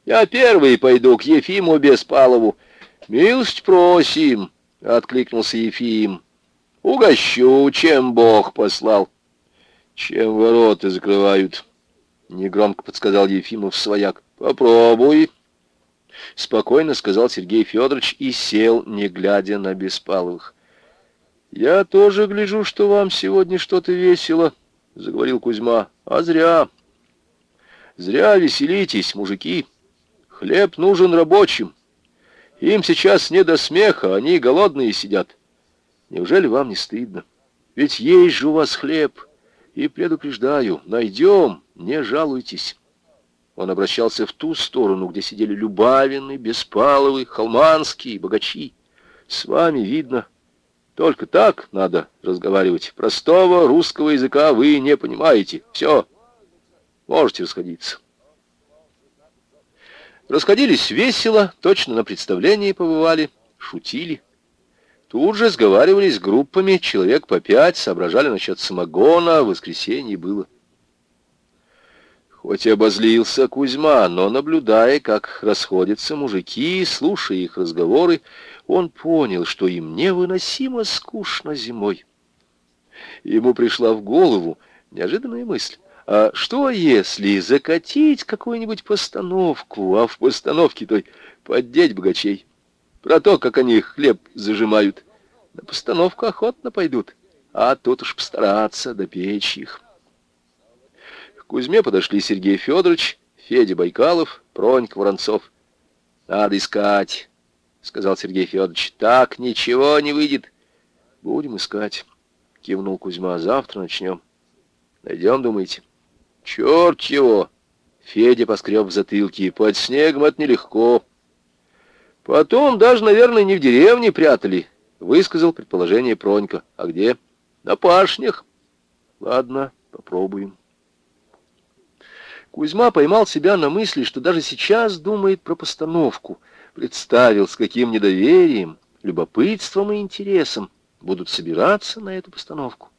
Я первый пойду к Ефиму Беспалову». «Милость просим!» — откликнулся Ефим. «Угощу, чем Бог послал». «Чем ворота закрывают?» — негромко подсказал Ефимов свояк. «Попробуй». Спокойно сказал Сергей Федорович и сел, не глядя на Беспаловых. «Я тоже гляжу, что вам сегодня что-то весело», — заговорил Кузьма. «А зря. Зря веселитесь, мужики. Хлеб нужен рабочим. Им сейчас не до смеха, они голодные сидят. Неужели вам не стыдно? Ведь есть же у вас хлеб. И предупреждаю, найдем, не жалуйтесь. Он обращался в ту сторону, где сидели Любавины, Беспаловы, Холманские, богачи. С вами видно, только так надо разговаривать. Простого русского языка вы не понимаете. Все, можете расходиться. Расходились весело, точно на представлении побывали, шутили. Тут же сговаривались группами, человек по пять, соображали насчет самогона, воскресенье было. Хоть и обозлился Кузьма, но, наблюдая, как расходятся мужики, слушая их разговоры, он понял, что им невыносимо скучно зимой. Ему пришла в голову неожиданная мысль. А что, если закатить какую-нибудь постановку, а в постановке той поддеть богачей? Про то, как они хлеб зажимают. На постановку охотно пойдут, а тут уж постараться допечь их. К Кузьме подошли Сергей Федорович, Федя Байкалов, Пронька Воронцов. «Надо искать», — сказал Сергей Федорович. «Так ничего не выйдет». «Будем искать», — кивнул Кузьма. «Завтра начнем». «Найдем, думаете?» «Черт его!» Федя поскреб в затылке. «Под снегом это нелегко». «Потом даже, наверное, не в деревне прятали», — высказал предположение Пронька. «А где?» «На пашнях». «Ладно, попробуем». Кузьма поймал себя на мысли, что даже сейчас думает про постановку — представил, с каким недоверием, любопытством и интересом будут собираться на эту постановку.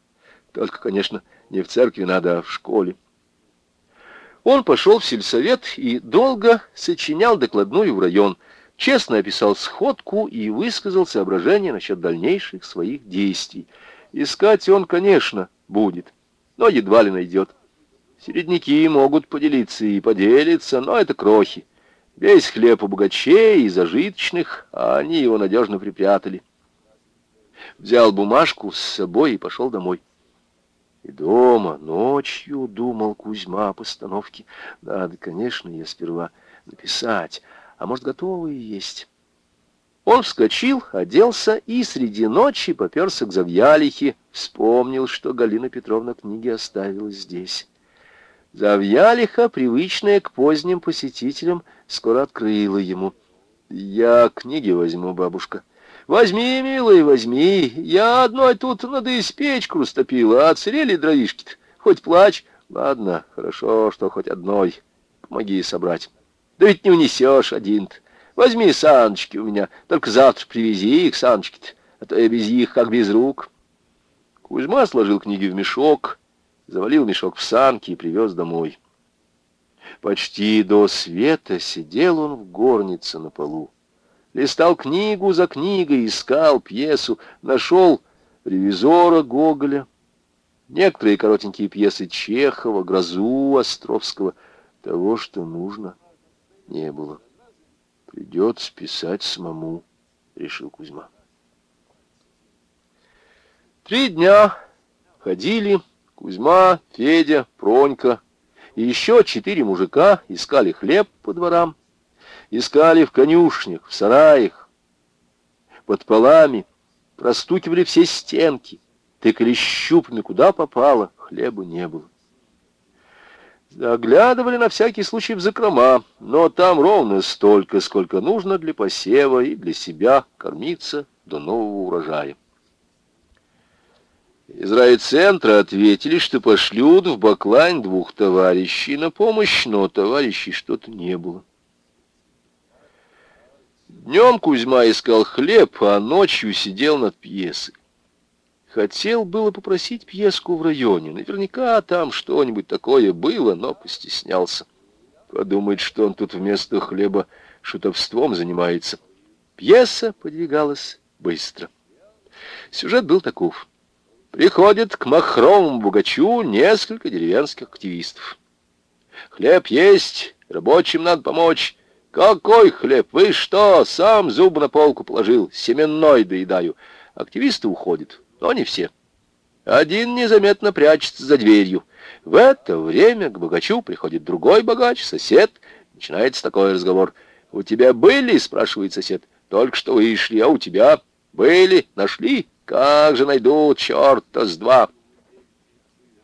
Только, конечно, не в церкви надо, а в школе. Он пошел в сельсовет и долго сочинял докладную в район, честно описал сходку и высказал соображения насчет дальнейших своих действий. Искать он, конечно, будет, но едва ли найдет. Середняки могут поделиться и поделиться, но это крохи. Весь хлеб у богачей и зажиточных, а они его надежно припрятали. Взял бумажку с собой и пошел домой. И дома, ночью, думал Кузьма о постановке. Надо, конечно, ее сперва написать, а может, готовые есть. Он вскочил, оделся и среди ночи поперся к Завьялихе, вспомнил, что Галина Петровна книги оставила здесь. Завьялиха, привычная к поздним посетителям, скоро открыла ему. «Я книги возьму, бабушка». «Возьми, милый, возьми. Я одной тут надо из печку растопила, а отсырели дровишки-то. Хоть плачь. Ладно, хорошо, что хоть одной. Помоги собрать. Да ведь не унесешь один-то. Возьми саночки у меня, только завтра привези их, саночки-то, а то я без них, как без рук». Кузьма сложил книги в мешок, завалил мешок в санки и привез домой. Почти до света сидел он в горнице на полу. Листал книгу за книгой, искал пьесу, нашел «Ревизора» Гоголя, некоторые коротенькие пьесы Чехова, «Грозу» Островского. Того, что нужно, не было. Придется писать самому, решил Кузьма. Три дня ходили Кузьма, Федя, Пронька и еще четыре мужика искали хлеб по дворам, искали в конюшнях, в сараях, под полами, простукивали все стенки, тыкали щупами, куда попало, хлеба не было. Заглядывали на всякий случай в закрома, но там ровно столько, сколько нужно для посева и для себя кормиться до нового урожая. Из райцентра ответили, что пошлют в Баклань двух товарищей на помощь, но товарищей что-то не было. Днем Кузьма искал хлеб, а ночью сидел над пьесой. Хотел было попросить пьеску в районе. Наверняка там что-нибудь такое было, но постеснялся. Подумает, что он тут вместо хлеба шутовством занимается. Пьеса подвигалась быстро. Сюжет был таков. Приходит к махровому богачу несколько деревенских активистов. Хлеб есть, рабочим надо помочь. Какой хлеб? Вы что, сам зуб на полку положил? Семенной доедаю. Активисты уходят, но не все. Один незаметно прячется за дверью. В это время к богачу приходит другой богач, сосед. Начинается такой разговор. «У тебя были?» — спрашивает сосед. «Только что вышли, а у тебя?» «Были, нашли?» Как же найдут, черта с два!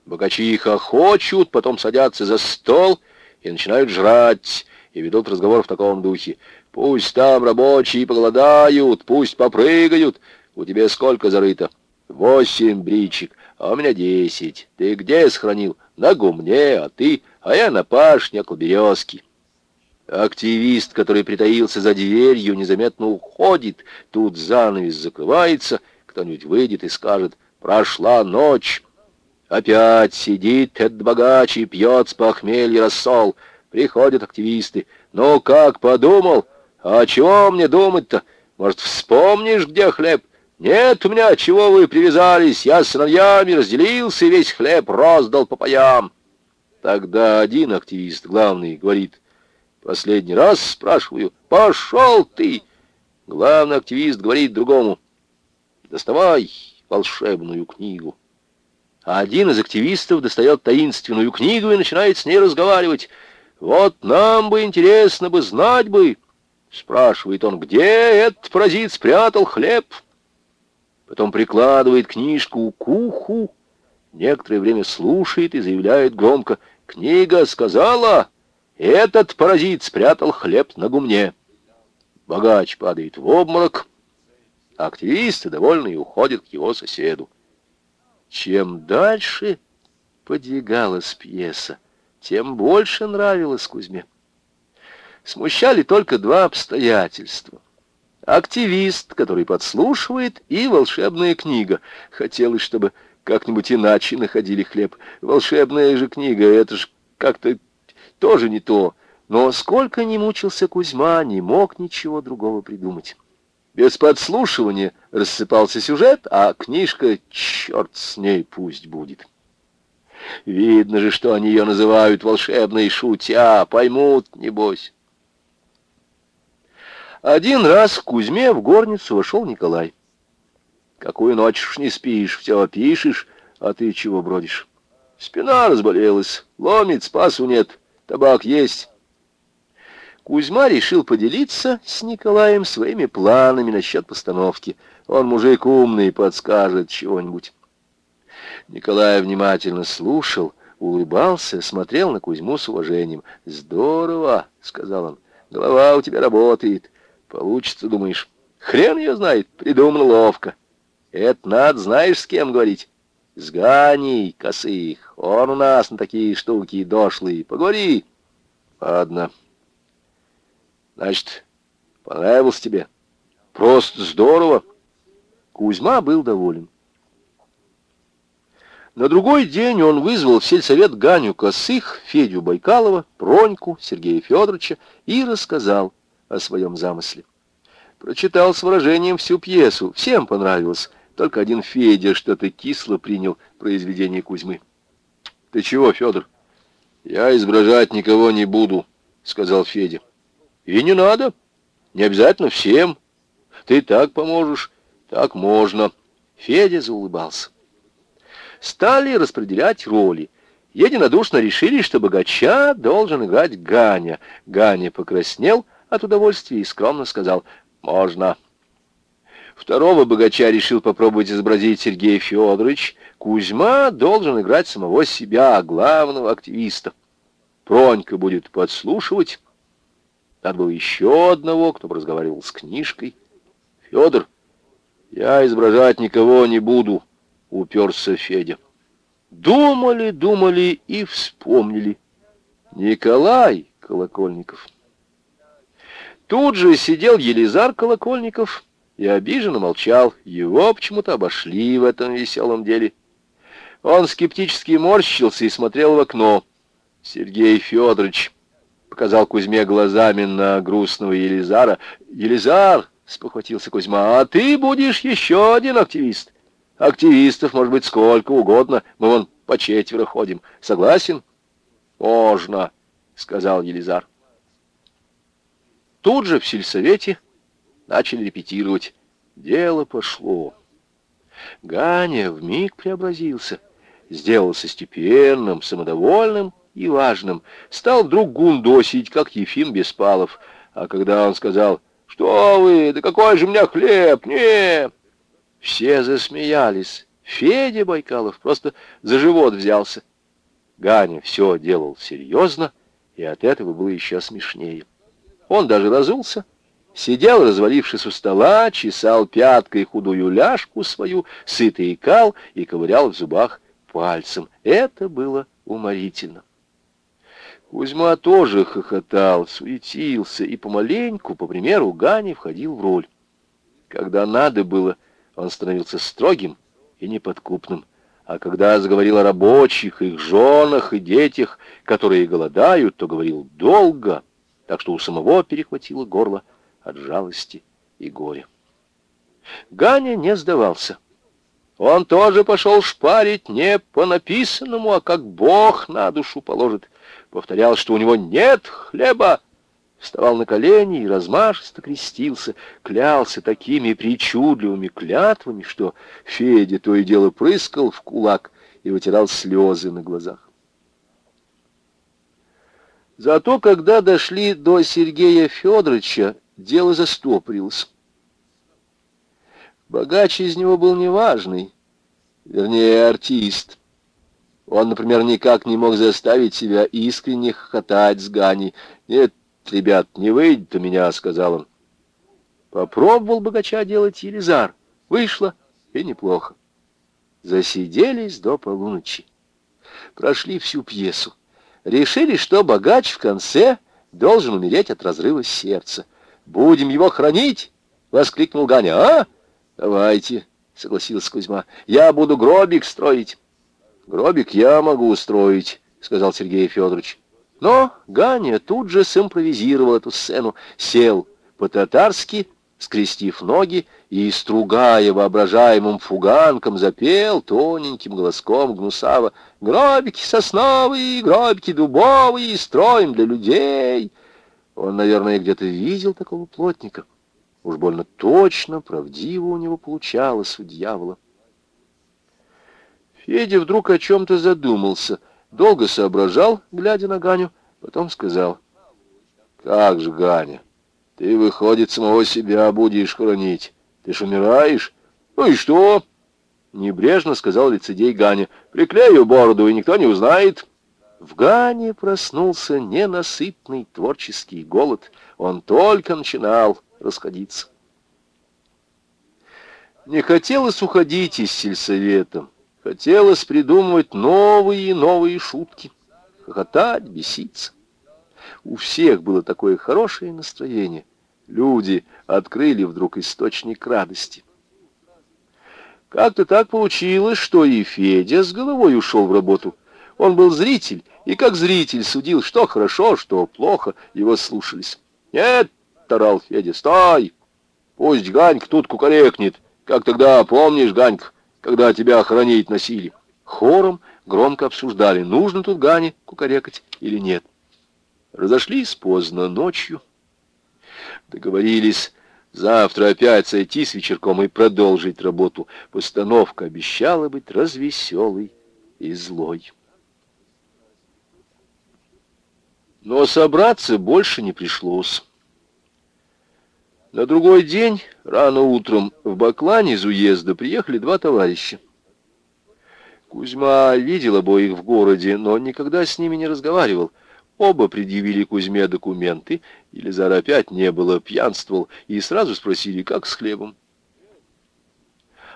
Богачи хохочут, потом садятся за стол и начинают жрать, и ведут разговор в таком духе. Пусть там рабочие поголодают, пусть попрыгают. У тебя сколько зарыто? Восемь бричек, а у меня десять. Ты где сохранил? На гумне, а ты? А я на пашне около березки. Активист, который притаился за дверью, незаметно уходит. Тут занавес закрывается, кто-нибудь выйдет и скажет «Прошла ночь». Опять сидит этот богач и пьет с похмелья рассол. Приходят активисты. «Ну как, подумал? А чего мне думать-то? Может, вспомнишь, где хлеб?» «Нет у меня, чего вы привязались? Я с сыновьями разделился и весь хлеб раздал по паям». Тогда один активист, главный, говорит, «Последний раз спрашиваю, пошел ты!» Главный активист говорит другому, «Доставай волшебную книгу». А один из активистов достает таинственную книгу и начинает с ней разговаривать. «Вот нам бы интересно бы знать бы», — спрашивает он, «где этот паразит спрятал хлеб?» потом прикладывает книжку к уху, некоторое время слушает и заявляет громко, «Книга сказала, этот паразит спрятал хлеб на гумне». Богач падает в обморок, а активисты, довольные, уходят к его соседу. Чем дальше подвигалась пьеса, тем больше нравилось Кузьме. Смущали только два обстоятельства. Активист, который подслушивает, и волшебная книга. Хотелось, чтобы как-нибудь иначе находили хлеб. Волшебная же книга, это ж как-то тоже не то. Но сколько ни мучился Кузьма, не мог ничего другого придумать. Без подслушивания рассыпался сюжет, а книжка, черт с ней, пусть будет. Видно же, что они ее называют волшебной шутя, поймут, небось. Один раз к Кузьме в горницу вошел Николай. «Какую ночь уж не спишь, все пишешь, а ты чего бродишь?» «Спина разболелась, ломит, спасу нет, табак есть». Кузьма решил поделиться с Николаем своими планами насчет постановки. Он мужик умный, подскажет чего-нибудь. Николай внимательно слушал, улыбался, смотрел на Кузьму с уважением. «Здорово!» — сказал он. «Голова у тебя работает. Получится, думаешь? Хрен ее знает, придумал ловко. Это надо, знаешь, с кем говорить? С Ганей Косых. Он у нас на такие штуки дошлый. Поговори. Ладно. Значит, понравилось тебе? Просто здорово. Кузьма был доволен. На другой день он вызвал в сельсовет Ганю Косых, Федю Байкалова, Проньку, Сергея Федоровича и рассказал, о своем замысле. Прочитал с выражением всю пьесу, всем понравилось, только один Федя что-то кисло принял произведение Кузьмы. «Ты чего, Федор?» «Я изображать никого не буду», — сказал Федя. «И не надо. Не обязательно всем. Ты так поможешь. Так можно». Федя заулыбался. Стали распределять роли. Единодушно решили, что богача должен играть Ганя. Ганя покраснел, — от удовольствия и скромно сказал «можно». Второго богача решил попробовать изобразить Сергей Федорович. Кузьма должен играть самого себя, главного активиста. Пронька будет подслушивать. Надо было еще одного, кто бы разговаривал с книжкой. Федор, я изображать никого не буду, уперся Федя. Думали, думали и вспомнили. Николай Колокольников. Тут же сидел Елизар Колокольников и обиженно молчал. Его почему-то обошли в этом веселом деле. Он скептически морщился и смотрел в окно. Сергей Федорович показал Кузьме глазами на грустного Елизара. «Елизар!» — спохватился Кузьма. «А ты будешь еще один активист. Активистов может быть сколько угодно. Мы вон по четверо ходим. Согласен?» «Можно», — сказал Елизар. Тут же в сельсовете начали репетировать. Дело пошло. Ганя вмиг преобразился, сделался степенным, самодовольным и важным, стал вдруг гундосить, как Ефим Беспалов. А когда он сказал «Что вы, да какой же у меня хлеб, не!» Все засмеялись. Федя Байкалов просто за живот взялся. Ганя все делал серьезно, и от этого было еще смешнее. Он даже разулся, сидел, развалившись у стола, чесал пяткой худую ляжку свою, сытый икал и ковырял в зубах пальцем. Это было уморительно. Кузьма тоже хохотал, суетился и помаленьку, по примеру Гани, входил в роль. Когда надо было, он становился строгим и неподкупным. А когда заговорил о рабочих, их женах и детях, которые голодают, то говорил долго, так что у самого перехватило горло от жалости и горя. Ганя не сдавался. Он тоже пошел шпарить не по написанному, а как Бог на душу положит. Повторял, что у него нет хлеба, вставал на колени и размашисто крестился, клялся такими причудливыми клятвами, что Федя то и дело прыскал в кулак и вытирал слезы на глазах. Зато когда дошли до Сергея Федоровича, дело застопорилось. Богач из него был неважный, вернее, артист. Он, например, никак не мог заставить себя искренне хохотать с Ганей. Нет, ребят, не выйдет у меня, — сказал он. Попробовал богача делать Елизар. Вышло, и неплохо. Засиделись до полуночи. Прошли всю пьесу. Решили, что богач в конце должен умереть от разрыва сердца. «Будем его хранить!» — воскликнул Ганя. «А? Давайте!» — согласился Кузьма. «Я буду гробик строить». «Гробик я могу устроить», — сказал Сергей Федорович. Но Ганя тут же симпровизировал эту сцену, сел по-татарски, скрестив ноги, и, стругая воображаемым фуганком, запел тоненьким голоском гнусаво «Гробики сосновые, гробики дубовые, строим для людей». Он, наверное, где-то видел такого плотника. Уж больно точно, правдиво у него получалось у дьявола. Федя вдруг о чем-то задумался — Долго соображал, глядя на Ганю, потом сказал, «Как же, Ганя, ты, выходит, самого себя будешь хранить. Ты ж умираешь? Ну и что?» Небрежно сказал лицедей Ганя, «Приклею бороду, и никто не узнает». В Гане проснулся ненасытный творческий голод. Он только начинал расходиться. Не хотелось уходить из сельсовета. Хотелось придумывать новые и новые шутки, хохотать, беситься. У всех было такое хорошее настроение. Люди открыли вдруг источник радости. Как-то так получилось, что и Федя с головой ушел в работу. Он был зритель, и как зритель судил, что хорошо, что плохо, его слушались. «Нет!» — тарал Федя. «Стой! Пусть Ганька тут кукарекнет, как тогда, помнишь, Ганька?» Когда тебя охранить носили. Хором громко обсуждали, нужно тут Гане кукарекать или нет. Разошлись поздно ночью. Договорились завтра опять сойти с вечерком и продолжить работу. Постановка обещала быть развеселой и злой. Но собраться больше не пришлось. На другой день, рано утром, в Баклане из уезда приехали два товарища. Кузьма видел обоих в городе, но никогда с ними не разговаривал. Оба предъявили Кузьме документы, Елизар опять не было, пьянствовал, и сразу спросили, как с хлебом.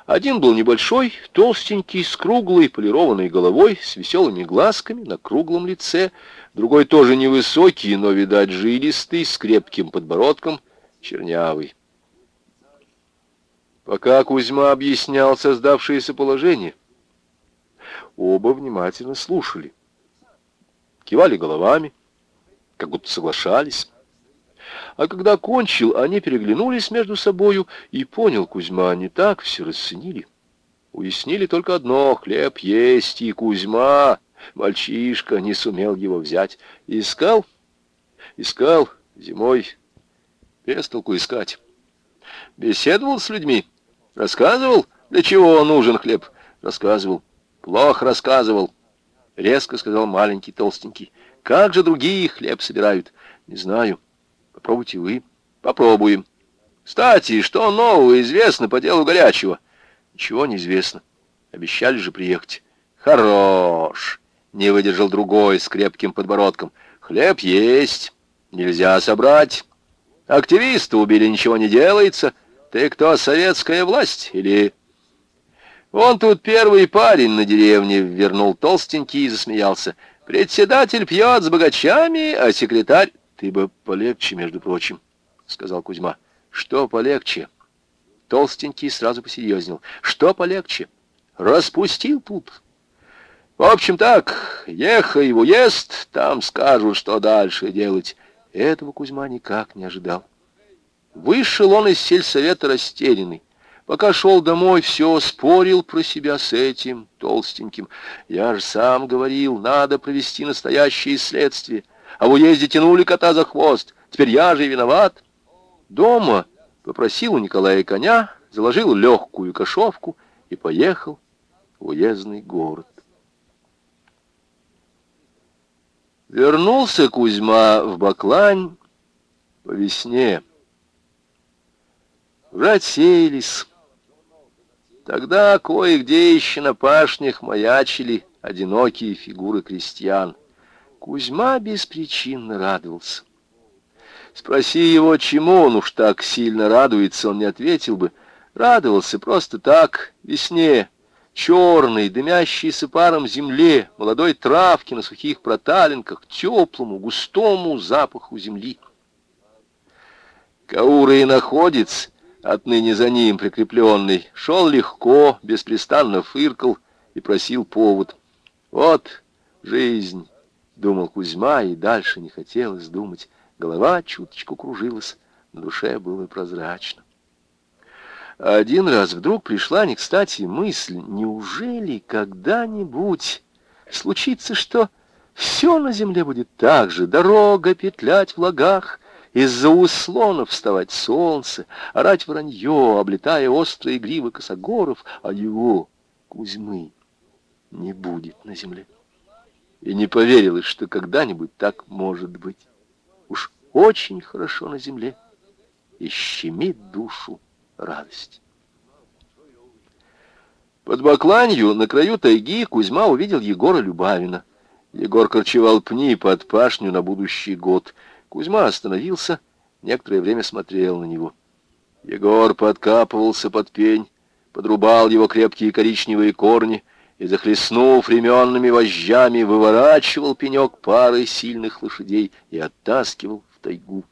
Один был небольшой, толстенький, с круглой полированной головой, с веселыми глазками на круглом лице. Другой тоже невысокий, но, видать, жилистый, с крепким подбородком, чернявый. Пока Кузьма объяснял создавшееся положение, оба внимательно слушали. Кивали головами, как будто соглашались. А когда кончил, они переглянулись между собою, и понял Кузьма, не так все расценили. Уяснили только одно — хлеб есть, и Кузьма, мальчишка, не сумел его взять. Искал, искал зимой, без толку искать. Беседовал с людьми, рассказывал, для чего нужен хлеб. Рассказывал, плохо рассказывал. Резко сказал маленький толстенький. Как же другие хлеб собирают? Не знаю. Попробуйте вы. Попробуем. Кстати, что нового известно по делу горячего? Ничего не известно. Обещали же приехать. Хорош. Не выдержал другой с крепким подбородком. Хлеб есть. Нельзя собрать. Активисты убили, ничего не делается. Ты кто, советская власть или... Вон тут первый парень на деревне вернул толстенький и засмеялся. Председатель пьет с богачами, а секретарь... Ты бы полегче, между прочим, — сказал Кузьма. Что полегче? Толстенький сразу посерьезнел. Что полегче? Распустил тут. В общем так, ехай в уезд, там скажут, что дальше делать. Этого Кузьма никак не ожидал. Вышел он из сельсовета растерянный. Пока шел домой, все спорил про себя с этим толстеньким. Я же сам говорил, надо провести настоящее следствие. А в уезде тянули кота за хвост. Теперь я же и виноват. Дома попросил у Николая коня, заложил легкую кошовку и поехал в уездный город. Вернулся Кузьма в Баклань по весне. Рассеялись. Тогда кое-где еще на пашнях маячили одинокие фигуры крестьян. Кузьма беспричинно радовался. Спроси его, чему он уж так сильно радуется, он не ответил бы. Радовался просто так, весне, черной, дымящейся паром земле, молодой травке на сухих проталинках, теплому, густому запаху земли. Каура и находец, отныне за ним прикрепленный, шел легко, беспрестанно фыркал и просил повод. Вот жизнь, думал Кузьма, и дальше не хотелось думать. Голова чуточку кружилась, на душе было прозрачно. Один раз вдруг пришла не кстати мысль, неужели когда-нибудь случится, что все на земле будет так же, дорога петлять в лагах, из-за услонов вставать солнце, орать вранье, облетая острые гривы косогоров, а его, Кузьмы, не будет на земле. И не поверилось, что когда-нибудь так может быть. Уж очень хорошо на земле и щемит душу радость. Под Бакланью, на краю тайги, Кузьма увидел Егора Любавина. Егор корчевал пни под пашню на будущий год. Кузьма остановился, некоторое время смотрел на него. Егор подкапывался под пень, подрубал его крепкие коричневые корни и, захлестнув ременными вожжами, выворачивал пенек пары сильных лошадей и оттаскивал в тайгу.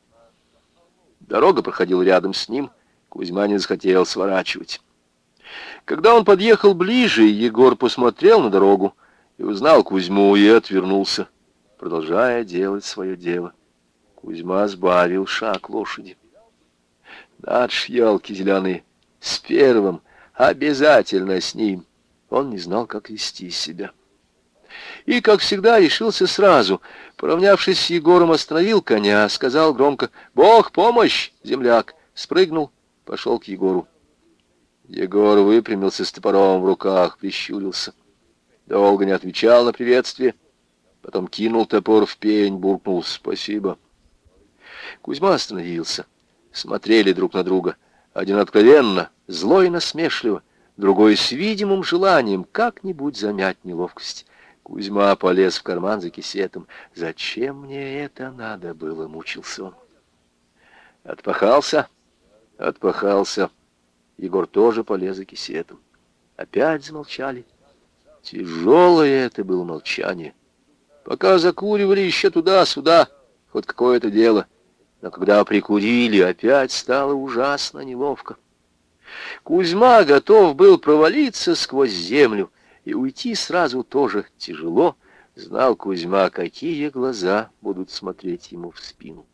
Дорога проходила рядом с ним — Кузьма не захотел сворачивать. Когда он подъехал ближе, Егор посмотрел на дорогу и узнал Кузьму и отвернулся, продолжая делать свое дело. Кузьма сбавил шаг лошади. Надж, елки зеленые, с первым, обязательно с ним. Он не знал, как вести себя. И, как всегда, решился сразу. Поравнявшись с Егором, остановил коня, сказал громко «Бог, помощь, земляк!» Спрыгнул пошел к Егору. Егор выпрямился с топором в руках, прищурился. Долго не отвечал на приветствие, потом кинул топор в пень, буркнул «Спасибо». Кузьма остановился. Смотрели друг на друга. Один откровенно, злой и насмешливо, другой с видимым желанием как-нибудь замять неловкость. Кузьма полез в карман за кисетом. «Зачем мне это надо было?» — мучился он. «Отпахался?» Отпахался. Егор тоже полез за кисетом. Опять замолчали. Тяжелое это было молчание. Пока закуривали еще туда-сюда, хоть какое-то дело. Но когда прикурили, опять стало ужасно неловко. Кузьма готов был провалиться сквозь землю, и уйти сразу тоже тяжело. Знал Кузьма, какие глаза будут смотреть ему в спину.